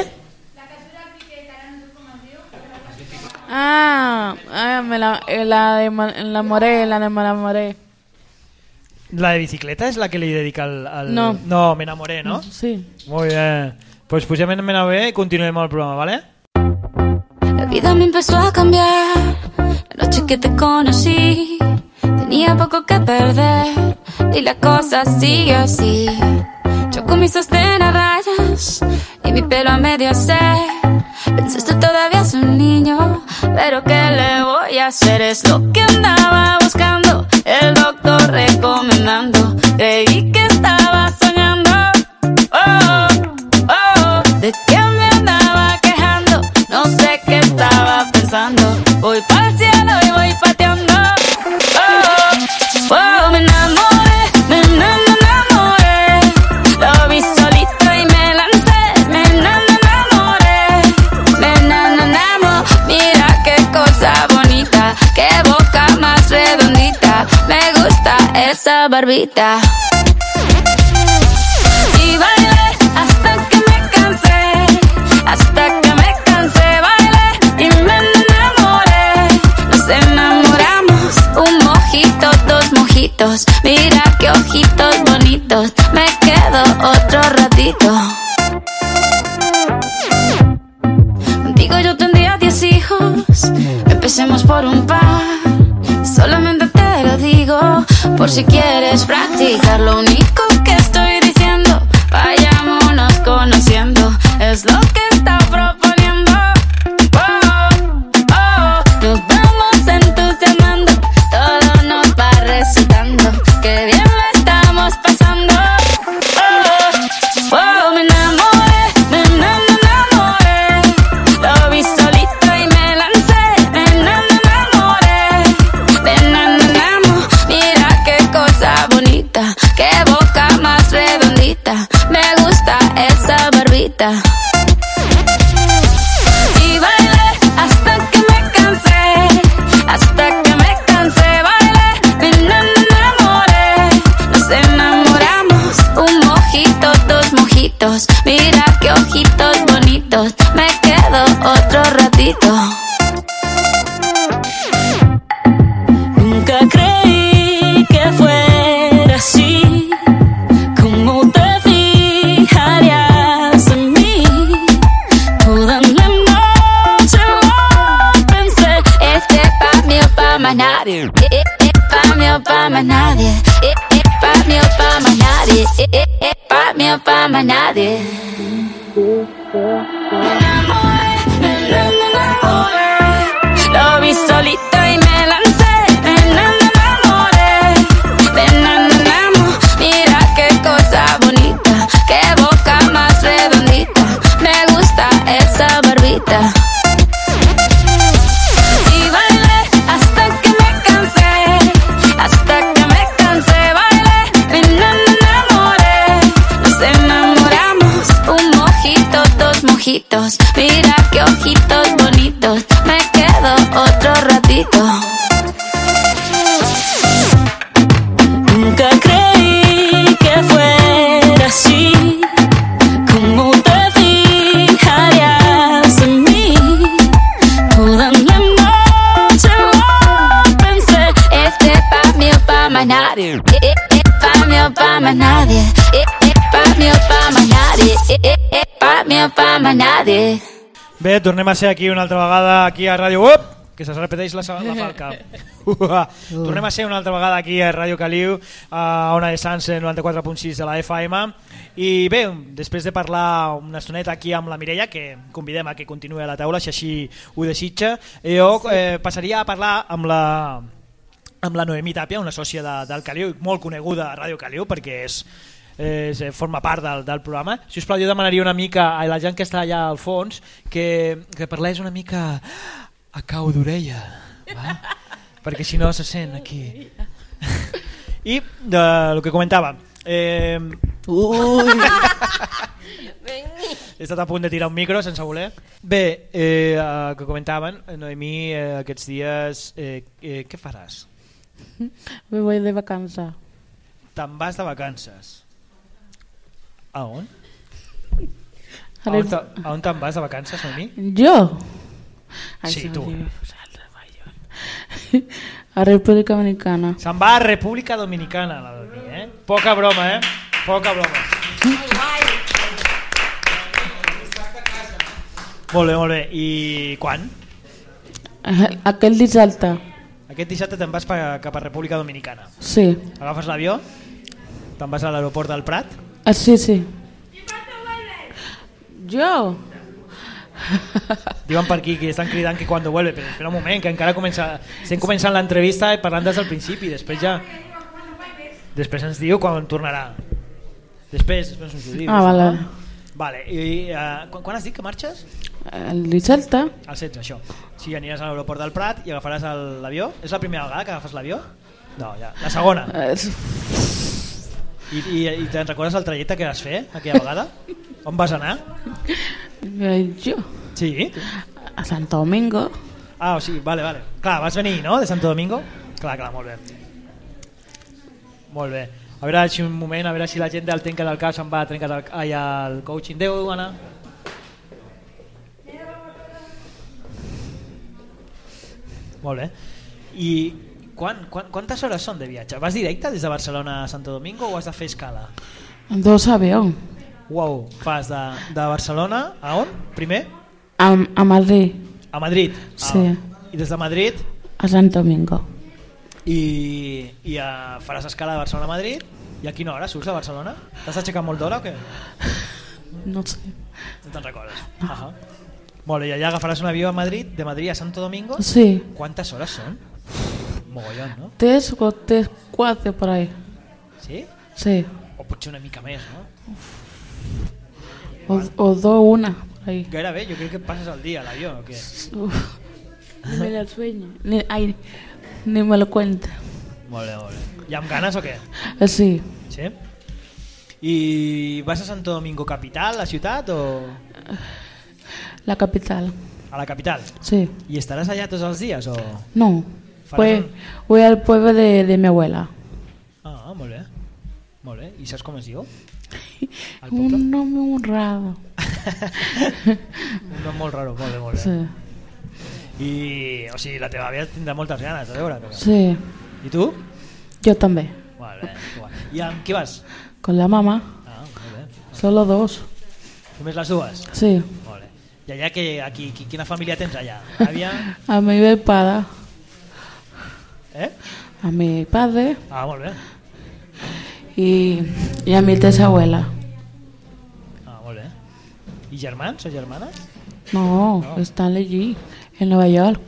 Ah, ah, me la, eh, la de la Moré, la de la Moré. La de bicicleta és la que li dedica al... al... No. No, me enamoré, no? Sí. Muy bien. Pues posem en enamoré i continuem el programa, ¿vale? Vida me empezó a cambiar la noche que te conocí. Tenía poco que perder y la cosa sigue así. Yo con mi sostén a rayas y mi pelo a medio hacer. Pensaste todavía es un niño, pero ¿qué le voy a hacer? Es lo que andaba buscando, el doctor recomendando. Creí que estaba soñando. Oh, oh, de que Voy para el cielo y voy pateando. Oh, oh, me enamoré, me enam- me enamoré. Lo vi solito y me lancé. Me me enamoré, me enam- me enamo. Mira qué cosa bonita, qué boca más redondita. Me gusta esa barbita. Mira qué ojitos bonitos, me quedo otro ratito. Contigo yo tendría diez hijos, empecemos por un par. Solamente te lo digo por si quieres practicar. Lo único que estoy diciendo, vayámonos conociendo, es lo que Que bien lo estamos pasando. Oh, oh, me enamoré, me enam- me enamoré. Lo vi solito y me lancé. Me enam- me enamoré. Me enam- me enamo. Mira qué cosa bonita. Qué boca más redondita. Me gusta esa barbita. Me quedo otro ratito. Nunca creí que fuera así. ¿Cómo te fijarías en mí? Toda la noche lo pensé. Este pa' mí o pa' más nadie. Eh, eh, pa' mí o pa' más nadie. Eh, pa' mí o pa' más nadie. Pa' mí o pa' más nadie. Mira qué ojitos bonitos. Me quedo otro ratito. Nadie. Bé, tornem a ser aquí una altra vegada aquí a Ràdio Up, que se repeteix la, la falca. Ua. tornem a ser una altra vegada aquí a Ràdio Caliu, a Ona de Sants 94.6 de la FM. I bé, després de parlar una estoneta aquí amb la Mireia, que convidem a que continuï a la taula, si així ho desitja, jo eh, passaria a parlar amb la, amb la Noemí Tàpia, una sòcia de, del Caliu, molt coneguda a Ràdio Caliu, perquè és, eh, forma part del, del programa. Si us plau, jo demanaria una mica a la gent que està allà al fons que, que parlés una mica a cau d'orella, va? perquè si no se sent aquí. I de, el que comentava, eh, Ui. he estat a punt de tirar un micro sense voler. Bé, eh, el que comentaven, Noemí, eh, aquests dies, eh, eh, què faràs? Me voy de vacanza. Te'n vas de vacances. A on? A on, te- a on te'n vas de vacances, Noemí? ¿Yo? Ay, Sí, tu. A República Dominicana. Se'n va a República Dominicana, la Noemí, eh? Poca broma, eh? Poca broma. Molt bé, molt bé. I quan? Aquel dissabte. Aquest dissabte te'n vas cap a República Dominicana. Sí. Agafes l'avió, te'n vas a l'aeroport del Prat, Ah, sí, sí. ¿Yo? diuen per aquí que estan cridant que quan vuelve, però espera un moment, que encara comença, estem començant l'entrevista i parlant des del principi, després ja... Després ens diu quan tornarà. Després, després ens ho diu. Ah, vale. Vale, i uh, quan, quan has dit que marxes? El dissabte? El 16, això. Sí, aniràs a l'aeroport del Prat i agafaràs l'avió. És la primera vegada que agafes l'avió? No, ja. La segona. I, i, i te'n recordes el trajecte que vas fer aquella vegada? On vas anar? Eh, ¿Yo? Sí. A Santo Domingo. Ah, o sigui, vale, vale. Clar, vas venir, no?, de Santo Domingo? Clar, clar, molt bé. Molt bé. A veure si un moment, a veure si la gent del Trenca del Cap se'n va trencar del, ai, al coaching. Adéu, Anna. Molt bé. I quan, quan, quantes hores són de viatge? Vas directe des de Barcelona a Santo Domingo o has de fer escala? Dos avión. Uau, fas de, de Barcelona a on? Primer? A, a Madrid. A Madrid? Sí. Ah, I des de Madrid A Santo Domingo. i, i uh, faràs escala de Barcelona a Madrid i a quina hora surts de Barcelona? T'has aixecat molt d'hora o què? No sé. No te'n recordes? Uh -huh. Molt bé, i allà agafaràs un avió a Madrid, de Madrid a Santo Domingo? Sí. Quantes hores són? Mogollon, no? Tres o tres, cuatro por ahí. Sí? Sí. O potser una mica més, no? O, o dos, una. Por ahí. Gairebé, jo crec que passes el dia a l'avió o què? Uf. Ni me la sueño. Ni, ay, ni me lo cuenta. Molt bé, molt bé. I amb ganes o què? Eh, Sí. Sí? I vas a Santo Domingo capital, la ciutat o La capital. a la capital? Sí. I estaràs allà tots els dies o...? No. Faràs Voy, un- voy al pueblo de, de mi abuela. Ah, molt bé. Molt bé. I saps com es diu? Un nombre honrado. Un nom molt raro, molt bé, molt bé. Sí. I, o sigui, la teva àvia tindrà moltes ganes de veure. Però... Sí. I tu? Yo también. Molt bé. I amb qui vas? Con la mamá. Ah, molt bé. Solo dos. Només les dues? Sí. Molt bé. I allà, que, aquí, qui- quina família tens allà? Àvia? A mi padre. Eh? A mi padre Ah, molt bé. y, y a mi tesabuela. Ah, molt bé. I germans o germanes? No, No. están allí, en Nueva York.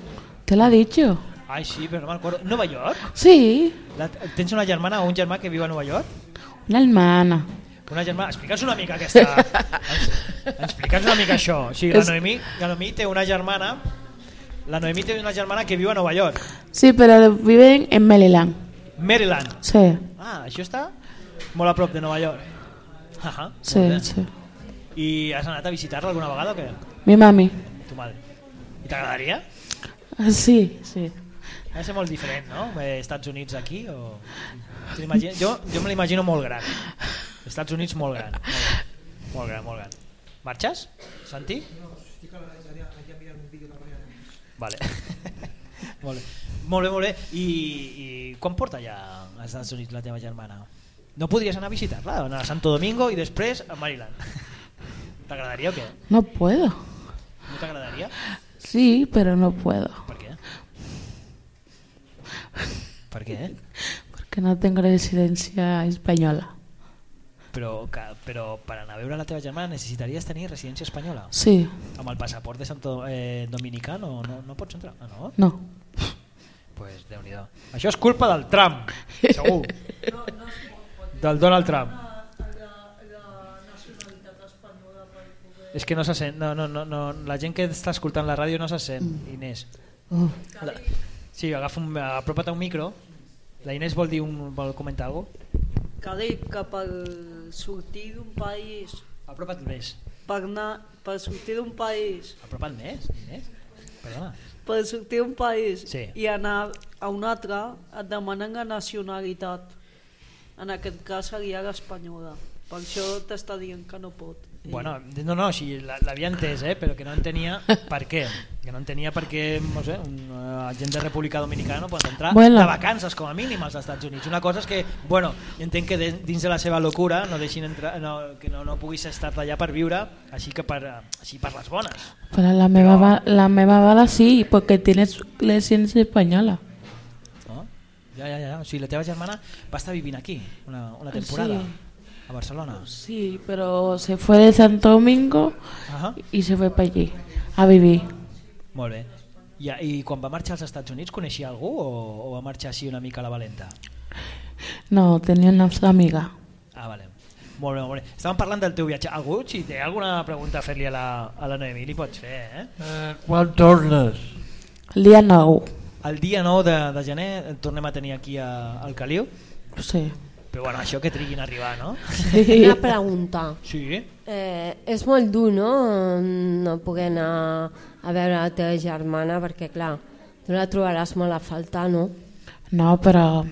¿Te lo ha dicho? Ai, sí, però no me'n Nova York? Sí, La, tens una germana o un germà que viu a Nova York? una hermana. Una germana... Explica'ns una mica aquesta... Explica'ns una mica això. O sigui, la Noemí, la Noemí té una germana... La Noemí té una germana que viu a Nova York. Sí, pero viven en Maryland. Maryland. Sí, Ah, això està molt a prop de Nova York. Ah, sí, sí. I has anat a visitar-la alguna vegada o què? Mi mami. Tu madre. T'agradaria? Ah, Sí, sí. Ha de ser molt diferent, no? Eh, Estats Units aquí o... Jo, jo me l'imagino molt gran. Estats Units molt gran. Molt gran, molt gran. Marxes? Santi? Vale. molt bé. Molt bé, molt bé. I, I quan porta ja als Estats Units la teva germana? No podries anar a visitar-la? Anar a Santo Domingo i després a Maryland. T'agradaria o què? No puedo. No t'agradaria? Sí, pero no puedo. Per què? Per què? Porque no tengo residencia española. Però, que, però per anar a veure la teva germana necessitaries tenir residència espanyola? Sí. Amb el passaport de Santo eh, Dominicà no, no, no pots entrar? Ah, no? No. Pues déu nhi Això és culpa del Trump, segur. Del Donald Trump. És que no se sent, no, no, no, no, la gent que està escoltant la ràdio no se sent, Inés. Oh. La, sí, agafa un, apropa't a un micro. La Inés vol dir un, vol comentar alguna cosa? Que dic que per sortir d'un país... Apropa't més. Per, anar, per sortir d'un país... Apropa't més, Inés? Perdona. Per sortir d'un país Sí. i anar a un altre et demanen la nacionalitat. En aquest cas seria l'espanyola. Per això t'està dient que no pot. Bueno, no, no, sí, la- l'havia entès, eh, però que no entenia per què. Que no entenia per què, no sé, un, uh, gent de República Dominicana no pot entrar Bueno. de vacances, com a mínim, als Estats Units. Una cosa és que, bueno, entenc que dins de la seva locura no deixin entrar, no, que no, no puguis estar allà per viure, així que per, eh, així per les bones. Para la meva, va- la meva bala sí, porque tienes residencia española. No? Ja, ja, ja. O sigui, la teva germana va estar vivint aquí una, una temporada, Sí. A Barcelona. Sí, pero se fue de Santo Domingo Ajá. y se fue para allí a vivir. Molt bé. I, I quan va marxar als Estats Units coneixia algú o, o va marxar així una mica a la valenta? No, tenía una amiga. Ah, vale. Molt bé, molt bé. Estàvem parlant del teu viatge. Algú, si té alguna pregunta a fer-li a, la, a la Noemi, li pots fer, eh? Eh, quan tornes? El día 9. El dia 9 de, de gener tornem a tenir aquí a, al Caliu. Sí. Però bueno, això que triguin a arribar, no? Una pregunta. Sí. Eh, és molt dur, no? No poder anar a veure la teva germana perquè, clar, tu la trobaràs molt a faltar, no? No, pero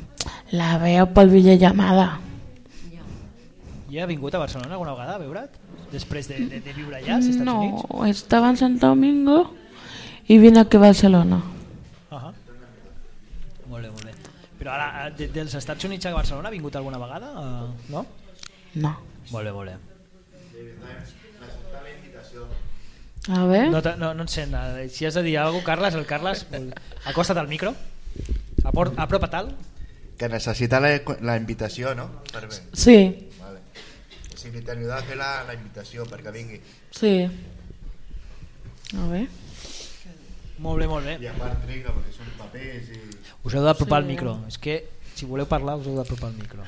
la veo por videollamada. I ha vingut a Barcelona alguna vegada a veure't? Després de, de, de viure allà, als Estats No, Units? estaba en Santo Domingo y vine aquí a Barcelona. Uh Molt bé, molt bé. Però ara, eh, de, dels Estats Units a Barcelona ha vingut alguna vegada? Uh, no? No. Molt bé, molt bé. A ver. No, no, no et sent. eh, Si has de dir alguna cosa, Carles, el Carles, acosta't al micro. Aport, apropa't al. Que necesita la, la invitació, no? Per bé. Sí. Vale. O sigui, t'ajuda a fer la, la invitació perquè vingui. Sí. A ver. Molt bé, molt bé. I a part triga perquè són papers i... Us heu d'apropar Sí. al micro. És que si voleu parlar us heu d'apropar al micro.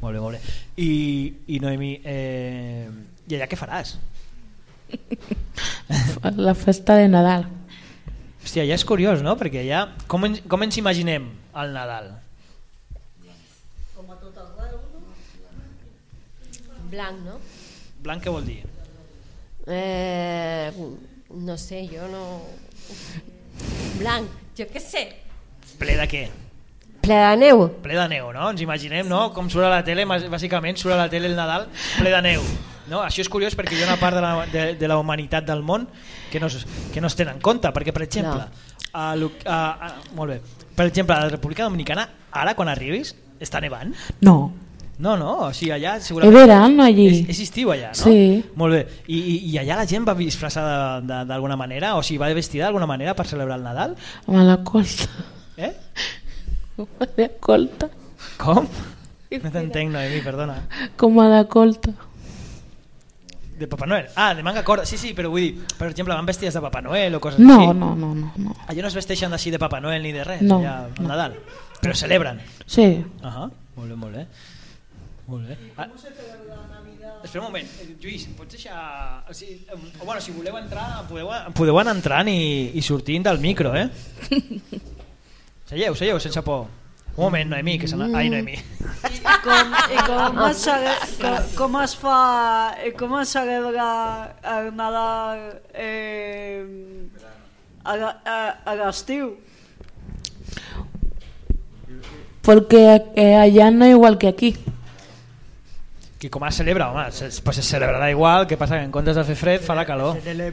Molt bé, molt bé. I, i Noemi, eh, i allà què faràs? La festa de Nadal. Hòstia, ja és curiós, no? Perquè allà, com, ens, com ens imaginem el Nadal? Com a tot arreu, no? Blanc, no? Blanc què vol dir? Eh, no sé, jo no... Blanc, jo què sé. Ple de què? Ple de neu. Ple de neu, no? Ens imaginem, no? Com surt a la tele, bàs- bàsicament surt a la tele el Nadal ple de neu. No? Això és curiós perquè hi ha una part de la, de, de la humanitat del món que no, que no es tenen en compte, perquè per exemple, a, lo- a, a, molt bé, per exemple, a la República Dominicana, ara quan arribis, està nevant? No. No, no, o sigui, allà segurament... verano allí. És, és estiu allà, no? Sí. Molt bé. I, i, I allà la gent va disfressada de- d'alguna manera? O sigui, va vestida d'alguna manera per celebrar el Nadal? A la colta. Eh? A la colta. Com? No t'entenc, Noemi, perdona. Como a la colta. De Papa Noel. Ah, de manga corta. Sí, sí, però vull dir, per exemple, van vestides de Papa Noel o coses No, així? no, no, no, no. Allà no es vesteixen així de Papa Noel ni de res, No, allà al no. Nadal. Però celebren. Sí. Ahà, molt bé, molt bé. Molt bé. Ah, espera un moment, eh, Lluís, pots deixar... O, sigui, eh, o bueno, si voleu entrar, podeu, podeu anar entrant i, i sortint del micro, eh? Seieu, seieu, sense por. Un moment, Noemí, que se n'ha... Ai, Noemí. I com, i com, es, cele- co- com es fa i com es celebra el Nadal eh, a, a, a l'estiu. Porque eh, allá no igual que aquí. Que com es celebra, home, se, pues se celebrarà igual, que passa que en comptes de fer fred fa la calor. Se, cele-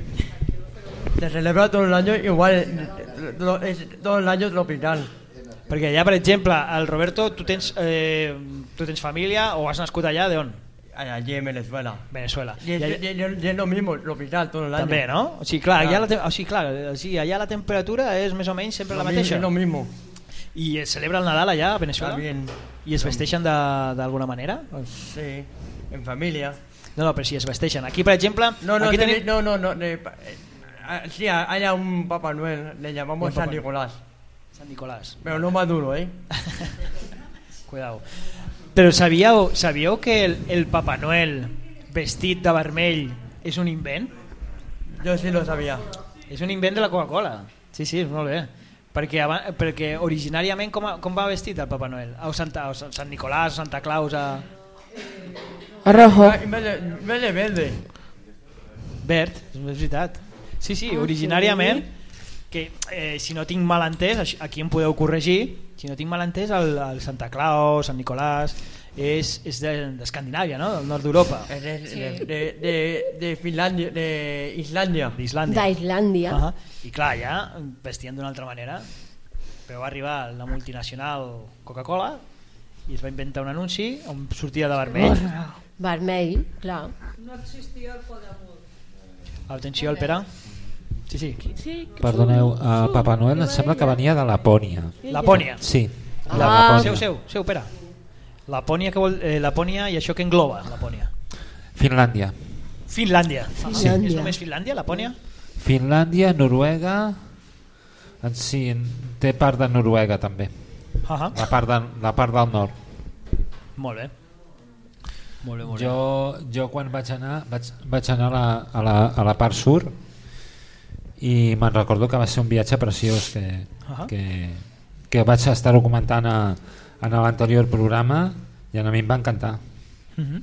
se celebra el año igual, lo- todo el año tropical. Perquè allà, per exemple, el Roberto, tu tens, eh, tu tens família o has nascut allà, d'on? Allí en Venezuela. Venezuela. Y es, allà- y- y- y es lo mismo, todo el año. També, no? O sigui, clar, allà, Claro. la, te- o sigui, clar, o sigui, allà la temperatura és més o menys sempre Lo la mateixa. es lo mismo. I es celebra el Nadal allà a Venezuela? También. I es vesteixen de- d'alguna manera? Sí, en familia. No, no, però si es vesteixen. Aquí, per exemple... No, no, aquí tenim... no, no, no. de- eh, ah, sí, hay un Papá Noel, le llamamos San Nicolás. Sant Nicolás. Pero no maduro, ¿eh? Cuidado. Però sabíeu, sabíeu que el, el Papa Noel vestit de vermell és un invent? Jo sí lo sabia. És un invent de la Coca-Cola. Sí, sí, molt bé. Perquè, perquè originàriament com, com va vestit el Papa Noel? O Santa, o Sant Sant Nicolàs, o Santa Claus... A... Rojo. Ah, En vez de, en vez de verde. Verd, és veritat. Sí, sí, Ah, originàriament, que eh, si no tinc mal entès, aquí em podeu corregir, si no tinc mal entès, el, el Santa Claus, Sant Nicolàs, és, és de- d'Escandinàvia, no? del nord d'Europa. De, de, de, de, de Finlandia, de Islandia. D'Islàndia. D'Islàndia. Uh -huh. I clar, ja vestien d'una altra manera, però va arribar la multinacional Coca-Cola i es va inventar un anunci on sortia de vermell. Vermell, clar. No existia el Podamur. Atenció, el Pere. Sí, sí. Sí. Perdoneu, uh, Papa Noel em sembla que venia de Lapònia. Lapònia. Sí, de Ah, Lapònia. seu, seu, seu, Pere. Lapònia, que vol, eh, Lapònia i això que engloba Lapònia? Finlàndia. Finlàndia. Finlàndia. És només Finlàndia, Lapònia? Finlàndia, Noruega... en Sí, té part de Noruega també. Ahà. La part, de, la part del nord. Molt bé. Molt bé, molt bé. Jo, jo quan vaig anar vaig, vaig anar a la, a, la, a la part sur i me'n recordo que va ser un viatge preciós que, Ahà. que, que vaig estar documentant a, en l'anterior programa i a mi em va encantar Mhm.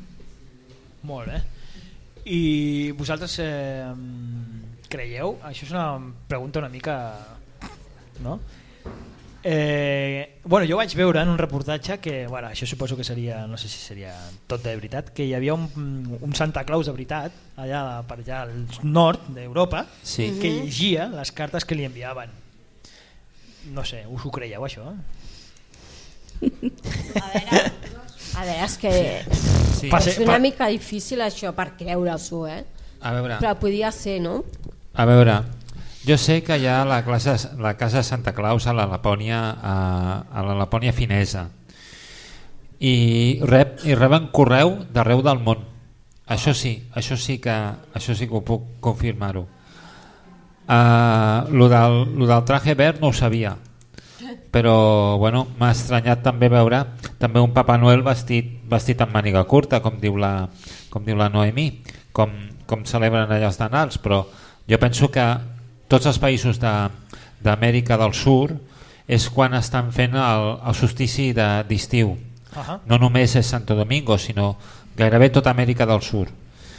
Molt bé. I vosaltres eh, creieu? Això és una pregunta una mica... No? Eh, bueno, jo vaig veure en un reportatge que, bueno, això suposo que seria, no sé si seria tot de veritat, que hi havia un, un Santa Claus de veritat, allà per allà al nord d'Europa, Sí. que llegia les cartes que li enviaven. No sé, us ho creieu això? A veure, és que Sí. és una mica difícil això per creure-s'ho, eh? A veure. Però podia ser, no? A veure, jo sé que hi ha la, classe, la casa de Santa Claus a la Lapònia, a, a la Lapònia finesa i, rep, i reben correu d'arreu del món. Això sí, això sí que, això sí que ho puc confirmar-ho. Uh, lo, del, lo del traje verd no ho sabia però bueno, m'ha estranyat també veure també un Papa Noel vestit, vestit amb màniga curta com diu la, com diu la Noemí com, com celebren allà els Nadals però jo penso que tots els països de- d'Amèrica del Sur és quan estan fent el, el solstici de- d'estiu Ahà. no només és Santo Domingo sinó gairebé tota Amèrica del Sur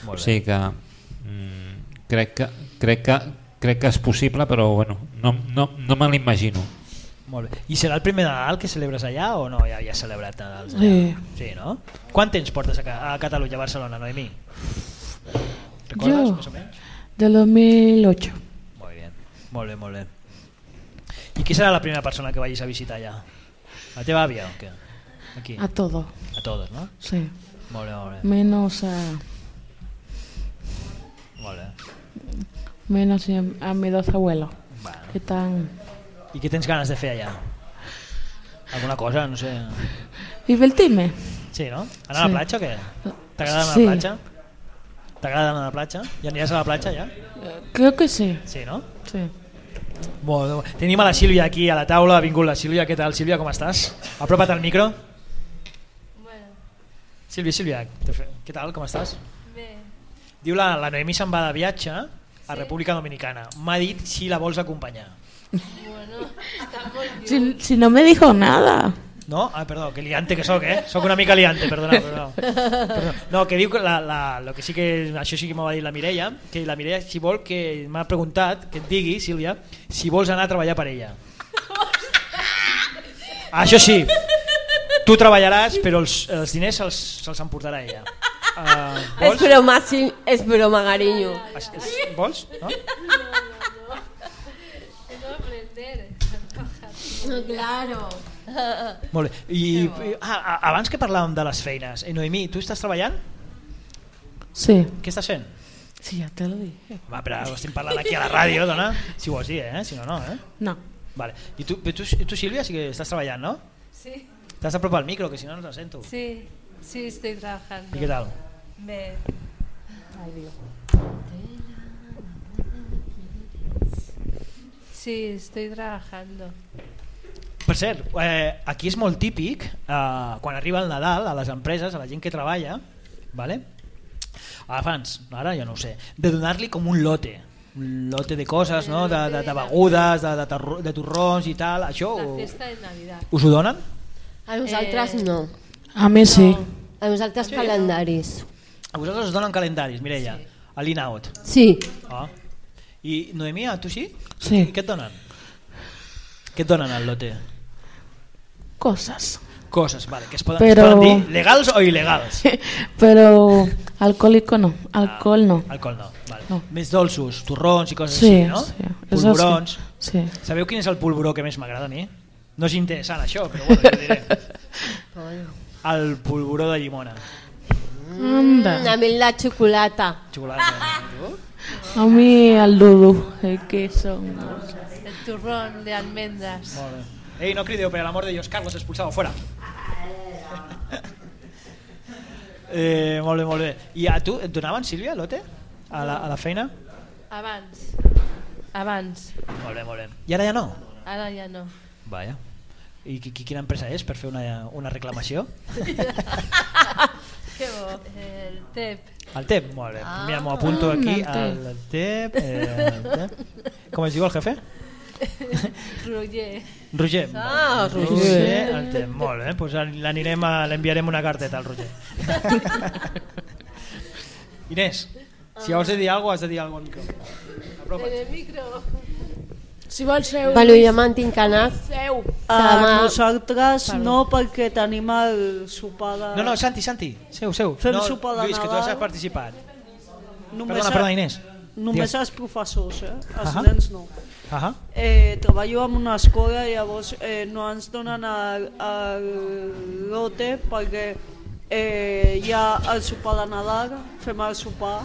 o sigui que mm, crec que, crec que crec que és possible però bueno, no, no, no me l'imagino Molt bé. I serà el primer Nadal que celebres allà o no? Ja havia celebrat Nadals allà? Sí. Sí, no? Quant temps portes a, a Catalunya, a Barcelona, Noemí? Recordes, Yo, més o menys? del 2008. Molt bé, molt bé. I qui serà la primera persona que vagis a visitar allà? La teva àvia o què? Aquí? A todo. A todos, no? Sí. Molt bé, molt bé. Menos a, Molt bé. menos a, a mis dos abuelos. Bueno. Que están... I què tens ganes de fer allà? Alguna cosa, no sé... Divertirme. Sí, no? Anar a la Sí. platja o què? T'agrada anar Sí. a la platja? T'agrada anar a la platja? Ja aniràs a la platja ja? Creo que sí. Sí, no? Sí. Bé. Tenim a la Sílvia aquí a la taula, ha vingut la Sílvia, què tal Sílvia, com estàs? Apropa't al micro. Sílvia, Sílvia, fe- què tal, com estàs? Bé. Diu la, la Noemi se'n va de viatge a República Dominicana. M'ha dit si la vols acompanyar. Bueno, està molt Si, si no me dijo nada. No? Ah, perdó, que liante que sóc, eh? Sóc una mica liante, perdona. perdona. perdona. No, que diu que la, la, lo que sí que, això sí que m'ho va dir la Mireia, que la Mireia si vol que m'ha preguntat, que et digui, Sílvia, si vols anar a treballar per ella. Això sí, tu treballaràs, però els, els diners se'ls se emportarà ella. Uh, És broma, sí, és broma, carinyo. Es, es, vols? No? Claro. Molt bé. I, i ah, abans que parlàvem de les feines, eh, Noemí, tu estàs treballant? Sí. Què estàs fent? Sí, ya te lo dije. Va, però estem parlant aquí a la ràdio, dona. Si ho vols dir, eh? Si no, no, eh? No. Vale. I tu, tu, tu Sílvia, sí que estàs treballant, no? Sí, T'has d'apropar al micro, que si no no te sento. sí, sí, estoy trabajando. ¿Y qué tal? Bien. Sí, estoy trabajando. Per cert, eh, aquí és molt típic, eh, quan arriba el Nadal, a les empreses, a la gent que treballa, vale? abans, ara ja no ho sé, de donar-li com un lote, un lote de coses, no? de, de, de begudes, de, de, de torrons i tal, això La fiesta de Navidad. us ho donen? A nosaltres Eh, no. A mí sí. A nosaltres calendaris. A vosaltres us donen calendaris, Mireia, a l'Inaut. Sí. Ah. I Noemí, a tu sí? Sí. I què et donen? Què et donen al lote? Cosas. Coses, vale, que es poden, Però- es poden dir legals o il·legals? Pero alcohólico no. Alcohol no. Alcohol no, vale. No. Més dolços, torrons i coses Sí, així, no? sí, eso Polvorons. sí, sí. Sabeu quin és el polvoró que més m'agrada a mi? No és interessant això, però bueno, jo diré. El polvoró de llimona. Anda. Mm, a mi la xocolata. Xocolata. A mí el dudu, el queso. El turrón de almendras. Molt bé. Ei, no crideu, per l'amor de Dios, Carlos, expulsado, fuera. eh, molt bé, molt bé. I a tu, et donaven, Sílvia, lote? A la, a la feina? Abans. Abans. Molt bé, molt bé. I ara ja no? Ara ja no. Vaja. I qui, qui- quina empresa és per fer una, una reclamació? Que bo. El TEP. El TEP, molt bé. Mira, m'ho apunto Ah, aquí. el El TEP. Eh, el TEP. Com es diu el jefe? Roger. Roger. Ah, Roger. Roger. el TEP. Molt bé, doncs l'anirem a, l'enviarem una carteta al Roger. Inés, si vols dir alguna cosa, has de dir alguna cosa al micro. Apropa't. En el micro. Si vols seu... Bueno, jo m'han tinc anat. Seu. A Demà- nosaltres Perdó. no, perquè tenim el sopar de... No, no, Santi, Santi, seu, seu. Fem no, sopar de Lluís, que tu Nadal. has participat. Només Perdona, perdona, Inés. Només Digues. els professors, eh? Els Ahà. nens no. Ahà. Eh, treballo en una escola i llavors eh, no ens donen el, el lote perquè eh, hi ha el sopar de Nadal, fem el sopar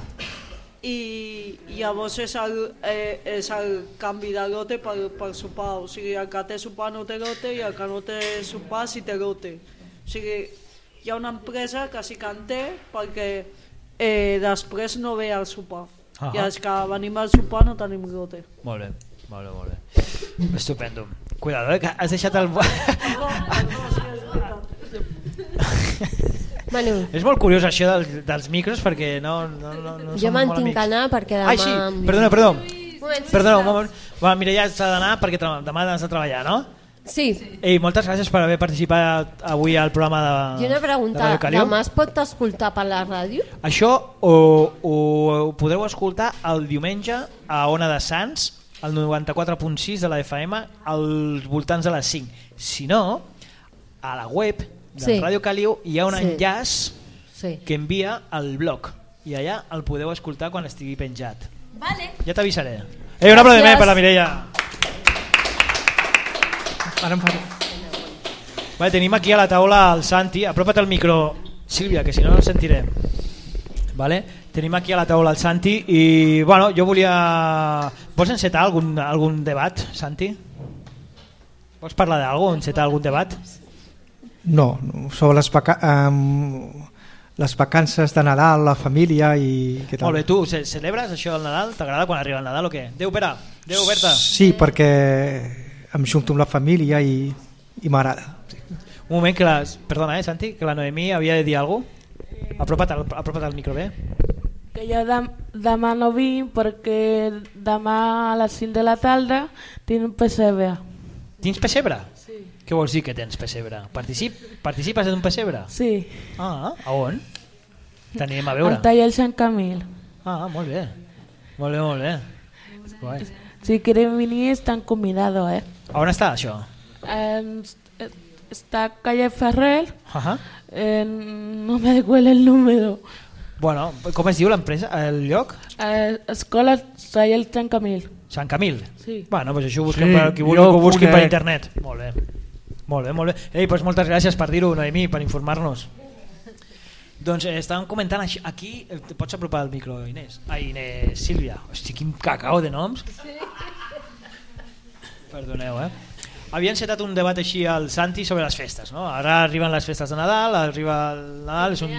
i llavors és el, eh, és el canvi de lote per, per sopar, o sigui el que té sopar no té lote i el que no té sopar sí té lote. O sigui, hi ha una empresa que sí que en té perquè eh, després no ve al sopar. Ahà. I els que venim al sopar no tenim lote. Molt bé, molt bé, molt bé. Estupendo. Cuidado, eh, que has deixat el... Manu, És molt curiós això dels, dels micros perquè no, no, no, no jo som me'n molt tinc amics. que anar perquè demà... Ai, sí, perdona, perdó. Perdona, un moment. Va, Mireia, s'ha d'anar perquè demà has de treballar, no? Sí. Ei, moltes gràcies per haver participat avui al programa de, I una de pregunta, Caliu. demà es pot escoltar per la ràdio? Això ho, ho, ho podreu escoltar el diumenge a Ona de Sants, al 94.6 de la FM, als voltants de les 5. Si no, a la web de Sí. Radio Caliu hi ha un Sí. enllaç sí. que envia al blog i allà el podeu escoltar quan estigui penjat. Vale. Ja t'avisaré. Eh, un aplaudiment per la Mireia. Ara em fa... Vale, tenim aquí a la taula el Santi. Apropa't al micro, Sílvia, que si no no el sentirem. Vale? Tenim aquí a la taula el Santi i bueno, jo volia... Vols encetar algun, algun debat, Santi? Vols parlar d'algú, encetar algun debat? No, sobre les, vaca um, les vacances de Nadal, la família i què tal. Molt bé, tu ce- celebres això del Nadal? T'agrada quan arriba el Nadal o què? Déu, Pere, Déu, Berta. Sí, perquè em junto amb la família i, i m'agrada. Un moment, que la, perdona, eh, Santi, que la Noemí havia de dir alguna cosa. Apropa't al, apropa't al micro bé. Que jo dem demà no vinc perquè demà a les 5 de la tarda tinc un pessebre. Tens pessebre? Sí. Què vols dir que tens pessebre? Particip participes en un pessebre? Sí. Ah, a on? T'anem a veure. Al taller Sant Camil. Ah, molt bé. Molt bé, molt bé. Guai. Si quieren venir están convidados, ¿eh? A on està això? Eh, está calle Ferrer. Ajá. Eh, no me recuerdo el número. Bueno, com es diu l'empresa, el lloc? Eh, Escola Taller Sant Camil. Sant Camil? Sí. Bueno, doncs això ho busquem Sí, per, qui vulgui ho busqui per internet. Molt bé. Molt bé, molt bé. Ei, doncs moltes gràcies per dir-ho, Noemí, per informar-nos. Doncs eh, estàvem comentant així, aquí, eh, te pots apropar el micro, Inés? Ai, Inés, Sílvia. Hosti, quin cacao de noms. Perdoneu, eh? Havien setat un debat així al Santi sobre les festes, no? Ara arriben les festes de Nadal, arriba el Nadal, és un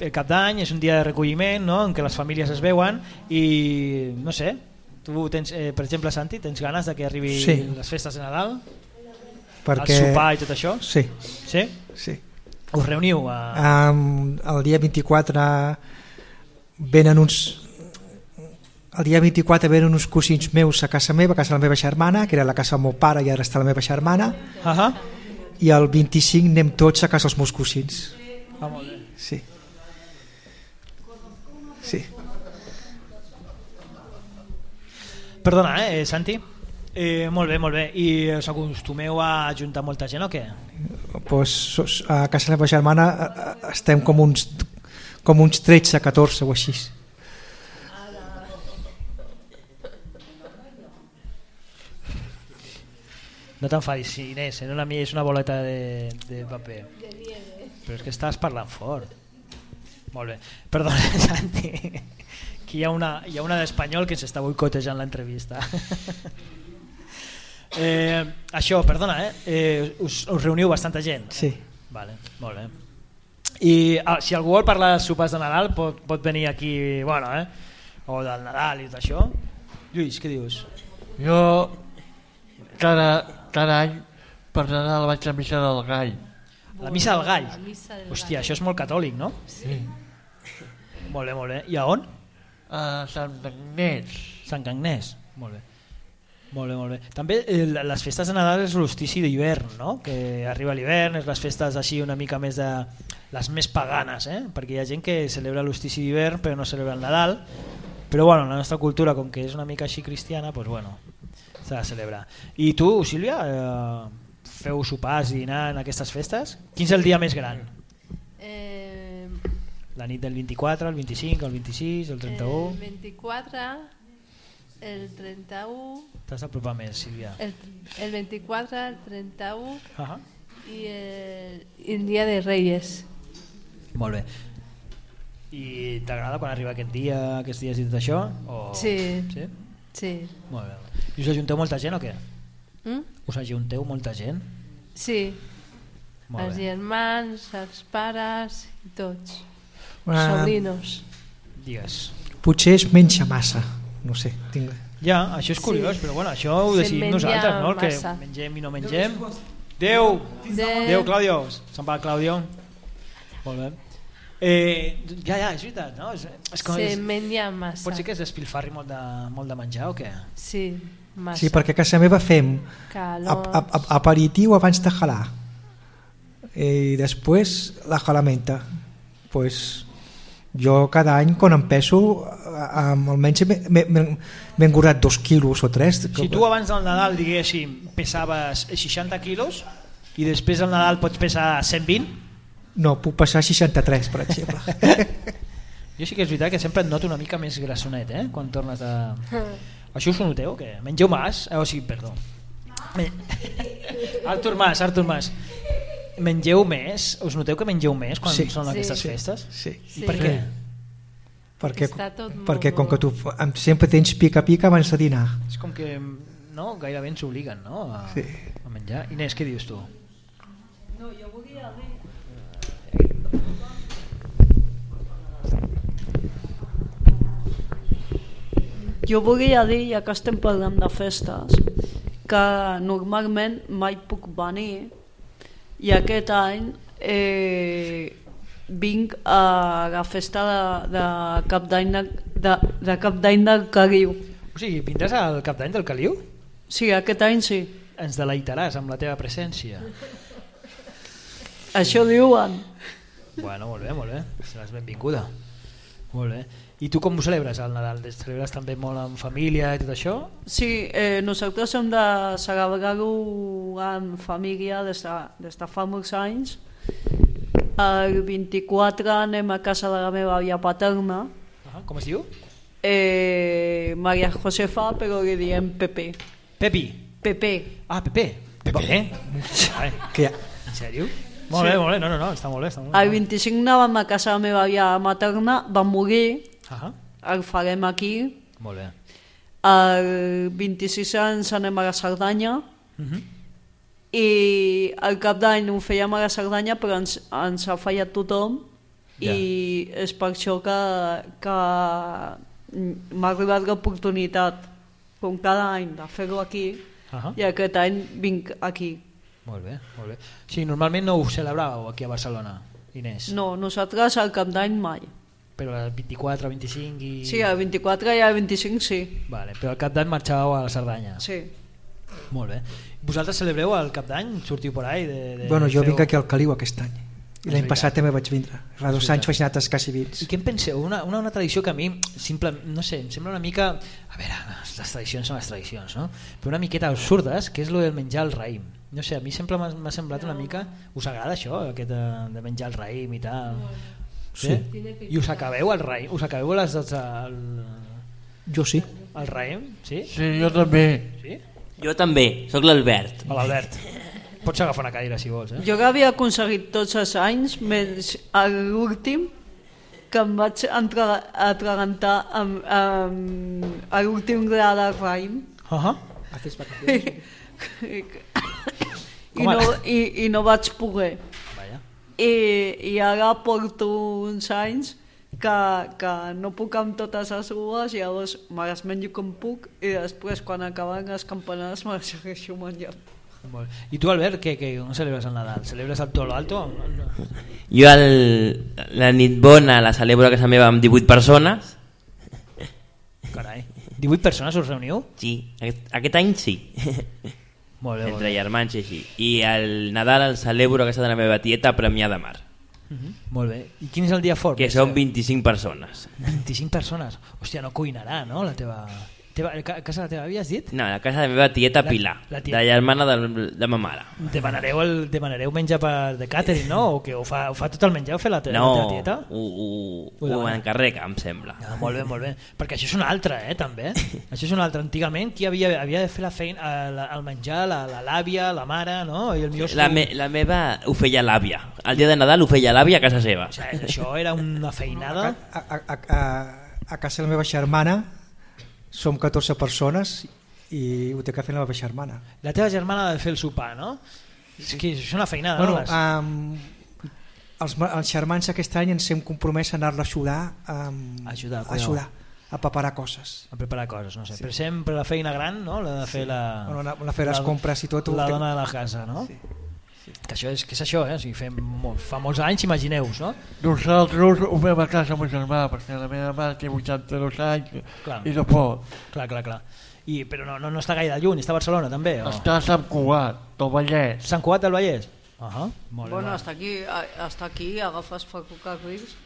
el cap d'any, és un dia de recolliment no? en què les famílies es veuen i no sé, tu tens, eh, per exemple Santi, tens ganes de que arribi Sí. les festes de Nadal? Perquè... El sopar i tot això? Sí. Sí? Sí. Us reuniu a... Um, el dia 24 venen uns el dia 24 venen uns cosins meus a casa meva, a casa de la meva germana, que era la casa del meu pare i ara està la meva germana, Uh -huh. i el 25 anem tots a casa dels meus cosins. ah, molt bé. Sí. Sí. Perdona, eh, Santi? Eh, molt bé, molt bé. I us acostumeu a ajuntar molta gent o què? Pues, a casa de la meva germana eh, eh, estem com uns, com uns 13, 14 o així. No t'enfadis, Inés, eh? no, mi és una boleta de, de paper. Però és que estàs parlant fort. Molt bé. Perdona, Santi. Aquí hi ha una, hi ha una d'espanyol que s'està boicotejant l'entrevista. eh, això, perdona, eh? eh us, us reuniu bastanta gent? Sí. Vale, molt bé. I ah, si algú vol parlar dels sopars de Nadal pot, pot venir aquí, bueno, eh? o del Nadal i tot això. Lluís, què dius? Jo cada, cada any per Nadal vaig a missa del gall. La missa del gall. La missa del Hòstia, gall. això és molt catòlic, no? Sí. Molt bé, molt bé. I a on? A Sant Agnès. Sant Agnès. Molt bé. Molt bé, molt bé. També eh, les festes de Nadal és l'hostici d'hivern, no? Que arriba l'hivern, és les festes així una mica més de... les més paganes, eh? Perquè hi ha gent que celebra l'hostici d'hivern però no celebra el Nadal. Però bueno, la nostra cultura, com que és una mica així cristiana, doncs bueno, s'ha de celebrar. I tu, Sílvia, eh, feu sopars i dinar en aquestes festes? Quin és el dia més gran? Eh, La nit del 24, el 25, el 26, el 31... El 24, el 31, T'has d'apropar més, Sílvia. el, el 24, el 31 Ah i el, el dia de Reyes. Molt bé. I t'agrada quan arriba aquest dia, aquests dies i tot això? O... Sí. sí? Sí. Molt bé. I us ajunteu molta gent o què? Mm? Us ajunteu molta gent? Sí. Molt els bé. germans, els pares i tots. Ah. Sobrinos. Digues. Potser es menja massa, no sé. Tinc... Ja, això és Sí. curiós, però bueno, això ho decidim nosaltres, no? El que massa. mengem i no mengem. Déu! Déu, Claudio! Se'n va, Claudio. Molt bé. Eh, ja, ja, és veritat, no? És, és com, Se és, menja massa. pot ser que es despilfarri molt de, molt de menjar o què? Sí, massa. Sí, perquè a casa meva fem ap ap ap aperitiu abans de jalar i després la jalamenta pues, jo cada any quan em peso a- a- almenys m'he- engordat dos quilos o tres Si tu abans del Nadal, diguéssim, pesaves 60 quilos i després del Nadal pots pesar 120, no, puc passar 63 per exemple jo sí que és veritat que sempre et noto una mica més grassonet, eh? Quan tornes a... Això us ho noteu, que mengeu mas? Eh, o sigui, perdó. Artur Mas, Artur Mas. Mengeu més? Us noteu que mengeu més quan Sí. són Sí. aquestes Sí. festes? Sí. I per què? perquè, perquè com que tu em- sempre tens pica-pica abans de dinar És com que no, gairebé ens obliguen no? a, Sí. a menjar. Inés, què dius tu? No, jo volia dir... Jo volia dir, ja que estem parlant de festes, que normalment mai puc venir i aquest any eh, vinc a la festa de, de cap d'any de, de, de cap d'any del Cariu. O sigui, vindràs al cap d'any del Caliu? Sí, aquest any sí. ens deleitaràs amb la teva presència. Això diuen. Bueno, molt bé, molt bé. Seràs benvinguda. Molt bé. I tu com ho celebres el Nadal? Celebres també molt en família i tot això? Sí, eh, nosaltres hem de celebrar-ho en família des de, des de fa molts anys. El 24 anem a casa de la meva àvia paterna. Ah, com es diu? Eh, Maria Josefa, però li diem Pepe. Pepi? Pepe. Ah, Pepe. Pepe? Ai, que ja... En sèrio? Molt bé, molt bé, no, no, no, està molt bé. Està molt bé. El 25 anàvem a casa de la meva àvia materna, va morir, Ah, el farem aquí. molt bé. El 26 ens anem a la Cerdanya Mhm. i al cap d'any ho fèiem a la Cerdanya però ens, ens ha fallat tothom Ja. i és per això que, que m'ha arribat l'oportunitat com cada any de fer-ho aquí Ahà. i aquest any vinc aquí. Molt bé, molt bé. Sí, normalment no ho celebràveu aquí a Barcelona, Inés. No, nosaltres al cap d'any mai. Però el 24, 25 i... Sí, el 24 i el 25 sí. Vale, però al cap d'any marxàveu a la Cerdanya. Sí. Molt bé. Vosaltres celebreu el cap d'any? Sortiu por ahí? De, de, Bueno, jo feu- vinc aquí al Caliu aquest any. I l'any passat també vaig vindre. Fa dos anys vaig anar a tascar civils. I què en penseu? Una, una, una tradició que a mi, simple, no sé, em sembla una mica... A veure, les tradicions són les tradicions, no? Però una miqueta absurdes, que és lo del menjar el raïm. No sé, a mi sempre m'ha semblat una mica... Us agrada això, aquest de, de menjar el raïm i tal? Sí. I us acabeu el raïm? Us acabeu les 12... El... Jo sí. El raïm? Sí? Sí, jo també. Sí? Jo també, sóc l'Albert. Hola, Albert. Pots agafar una cadira si vols, eh? Jo que havia aconseguit tots els anys, menys l'últim, que em vaig atragantar amb, amb l'últim gra de raïm. Uh -huh. I, no, i, I no vaig poder. I, I ara porto uns anys que, que no puc amb totes les uves i llavors me les menjo com puc i després quan acaben les campanades me les segueixo menjant. Molt. I tu, Albert, què, què, com celebres el Nadal? Celebres el Tolo Alto? Jo el, la nit bona la celebro a casa meva amb 18 persones. Carai. 18 persones us reuniu? Sí, aquest, aquest any sí. Molt bé, molt Entre bé. germans i així. I el Nadal el celebro a casa de la meva tieta a Premià de Mar. Mhm. Molt bé. I quin és el dia fort? Que són 25 persones. 25 persones. Hòstia, no cuinarà, no? La teva... teva a casa de la teva àvia has dit? No, a casa de la meva tieta La- Pilar, la tieta. de la germana de, de ma mare. Demanareu, el, demanareu menjar per de catering, no? O que ho fa, ho fa tot el menjar, ho fa la, te, No, la teva tieta? ho, ho, Ho ho demana. encarrega, em sembla. Ah, molt bé, molt bé. Perquè això és una altra, eh, també. això és una altra. Antigament, qui havia, havia de fer la feina, eh, la- el menjar, la- la- l'àvia, la, la mare, no? I el millor... La, me, la meva ho feia l'àvia. El dia de Nadal ho feia l'àvia a casa seva. O sigui, això era una feinada... A, a, a, a, a casa de la meva germana som 14 persones i ho té que fer la meva germana. La teva germana ha de fer el sopar, no? És que és una feinada, Bueno, no? Um, els, els germans aquest any ens hem compromès a anar-la a ajudar, um, Ajudar, a, ajudar a preparar coses. a preparar coses, no sé. Sí. Per sempre la feina gran, no? La de fer la... Bueno, anar- anar a fer les compres i tot, La dona de la casa, no? Sí. Que això és, que és això, eh? O sigui, fem molt, fa molts anys, imagineu-vos, no? Nosaltres ho fem a casa amb el germà, perquè la meva mare té 82 anys Clar. i no pot. Clar, clar, clar. I, però no, no, no està gaire lluny, està a Barcelona també? O? Està a Sant Cugat, del Vallès. Sant Cugat del Vallès? Uh -huh. Molt Bueno, hasta aquí, hasta aquí agafes ferrocarrils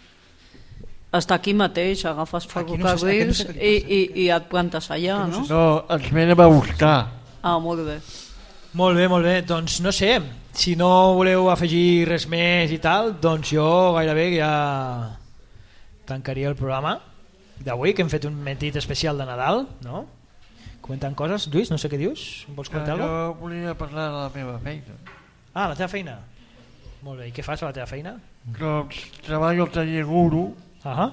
hasta aquí mateix agafes Aquí no sé- aquí no ferrocarrils sé què i, i, i et plantes allà, no? No, ens venem a buscar. Ah, molt bé. Molt bé, molt bé. Doncs no sé, si no voleu afegir res més i tal, doncs jo gairebé ja tancaria el programa d'avui, que hem fet un mentit especial de Nadal, no? Comentant coses. Lluís, no sé què dius? Vols Que comentar jo alguna volia parlar de la meva feina. Ah, la teva feina. Molt bé, i què fas a la teva feina? Doncs treballo al taller Guru, Ahà.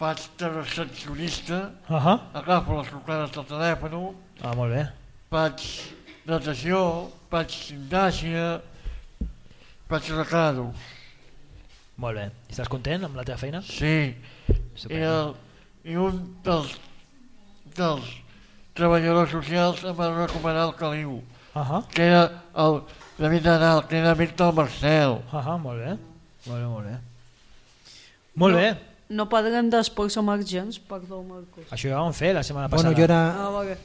faig de recepcionista, Ahà. agafo les trucades del telèfon, Ah, molt bé. faig natació, faig gimnàsia, faig recados. Molt bé. I estàs content amb la teva feina? Sí. I, el, I un dels, dels treballadors socials em va recomanar el Caliu, Ahà. que era el David Nadal, que era amic del Marcel. Ahà, molt bé. Molt bé, molt bé. Molt bé. No parlem d'esports emergents, perdó, Marcos. Això ja ho vam fer la setmana passada. Bueno, jo era, Ah.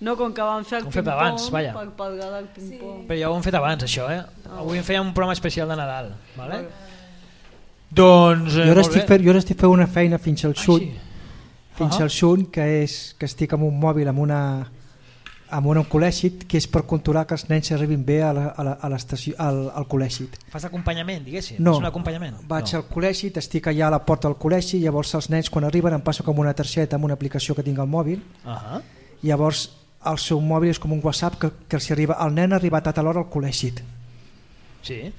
No, com que vam fer el Com fem abans, ping-pong vaja. per del ping-pong. Però ja ho hem fet abans, això, eh? Ah. Avui em feia un programa especial de Nadal, vale? Doncs, eh, jo, ara estic fent, jo ara estic fent una feina fins al sud sí? fins Ah. al sud que és que estic amb un mòbil amb una amb un col·legi que és per controlar que els nens arribin bé a la- a la- a al, al col·legi Fas acompanyament, diguéssim? no, És un acompanyament? vaig no. al col·legi estic allà a la porta del col·legi llavors els nens quan arriben em passo com una targeta amb una aplicació que tinc al mòbil Ahà. llavors el seu mòbil és com un whatsapp que, que els arriba, el nen ha arribat a tal hora al col·legi Sí.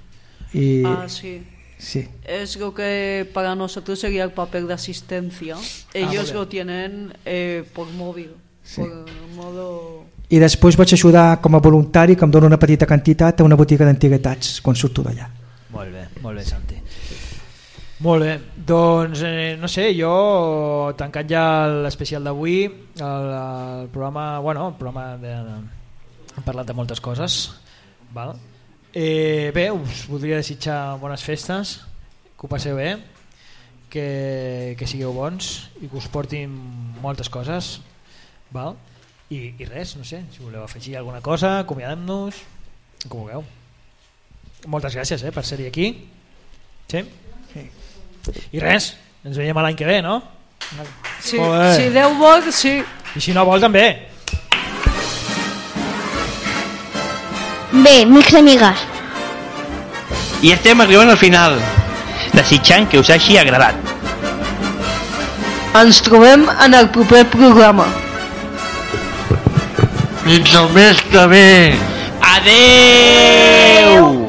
I, Ah, sí. sí. Es lo que para nosotros sería el papel de asistencia. Ellos Ah, lo tienen eh, por móvil, Sí. por modo... i després vaig ajudar com a voluntari que em dona una petita quantitat a una botiga d'antiguitats quan surto d'allà Molt bé, molt bé, Santi. Molt bé, doncs eh, no sé, jo tancant ja l'especial d'avui, el, el programa, bueno, el programa de, hem parlat de moltes coses, val? Eh, bé, us voldria desitjar bones festes, que ho passeu bé, que, que sigueu bons i que us portin moltes coses, val? I, i res, no sé, si voleu afegir alguna cosa, acomiadem-nos, com veu. Moltes gràcies eh, per ser-hi aquí. Sí? Sí? I res, ens veiem l'any que ve, no? Bé. si Déu vol, sí. I si no vol també. Bé, amics i amigues, I estem arribant al final, desitjant que us hagi agradat. Ens trobem en el proper programa. Fins el mes que ve. Adeu!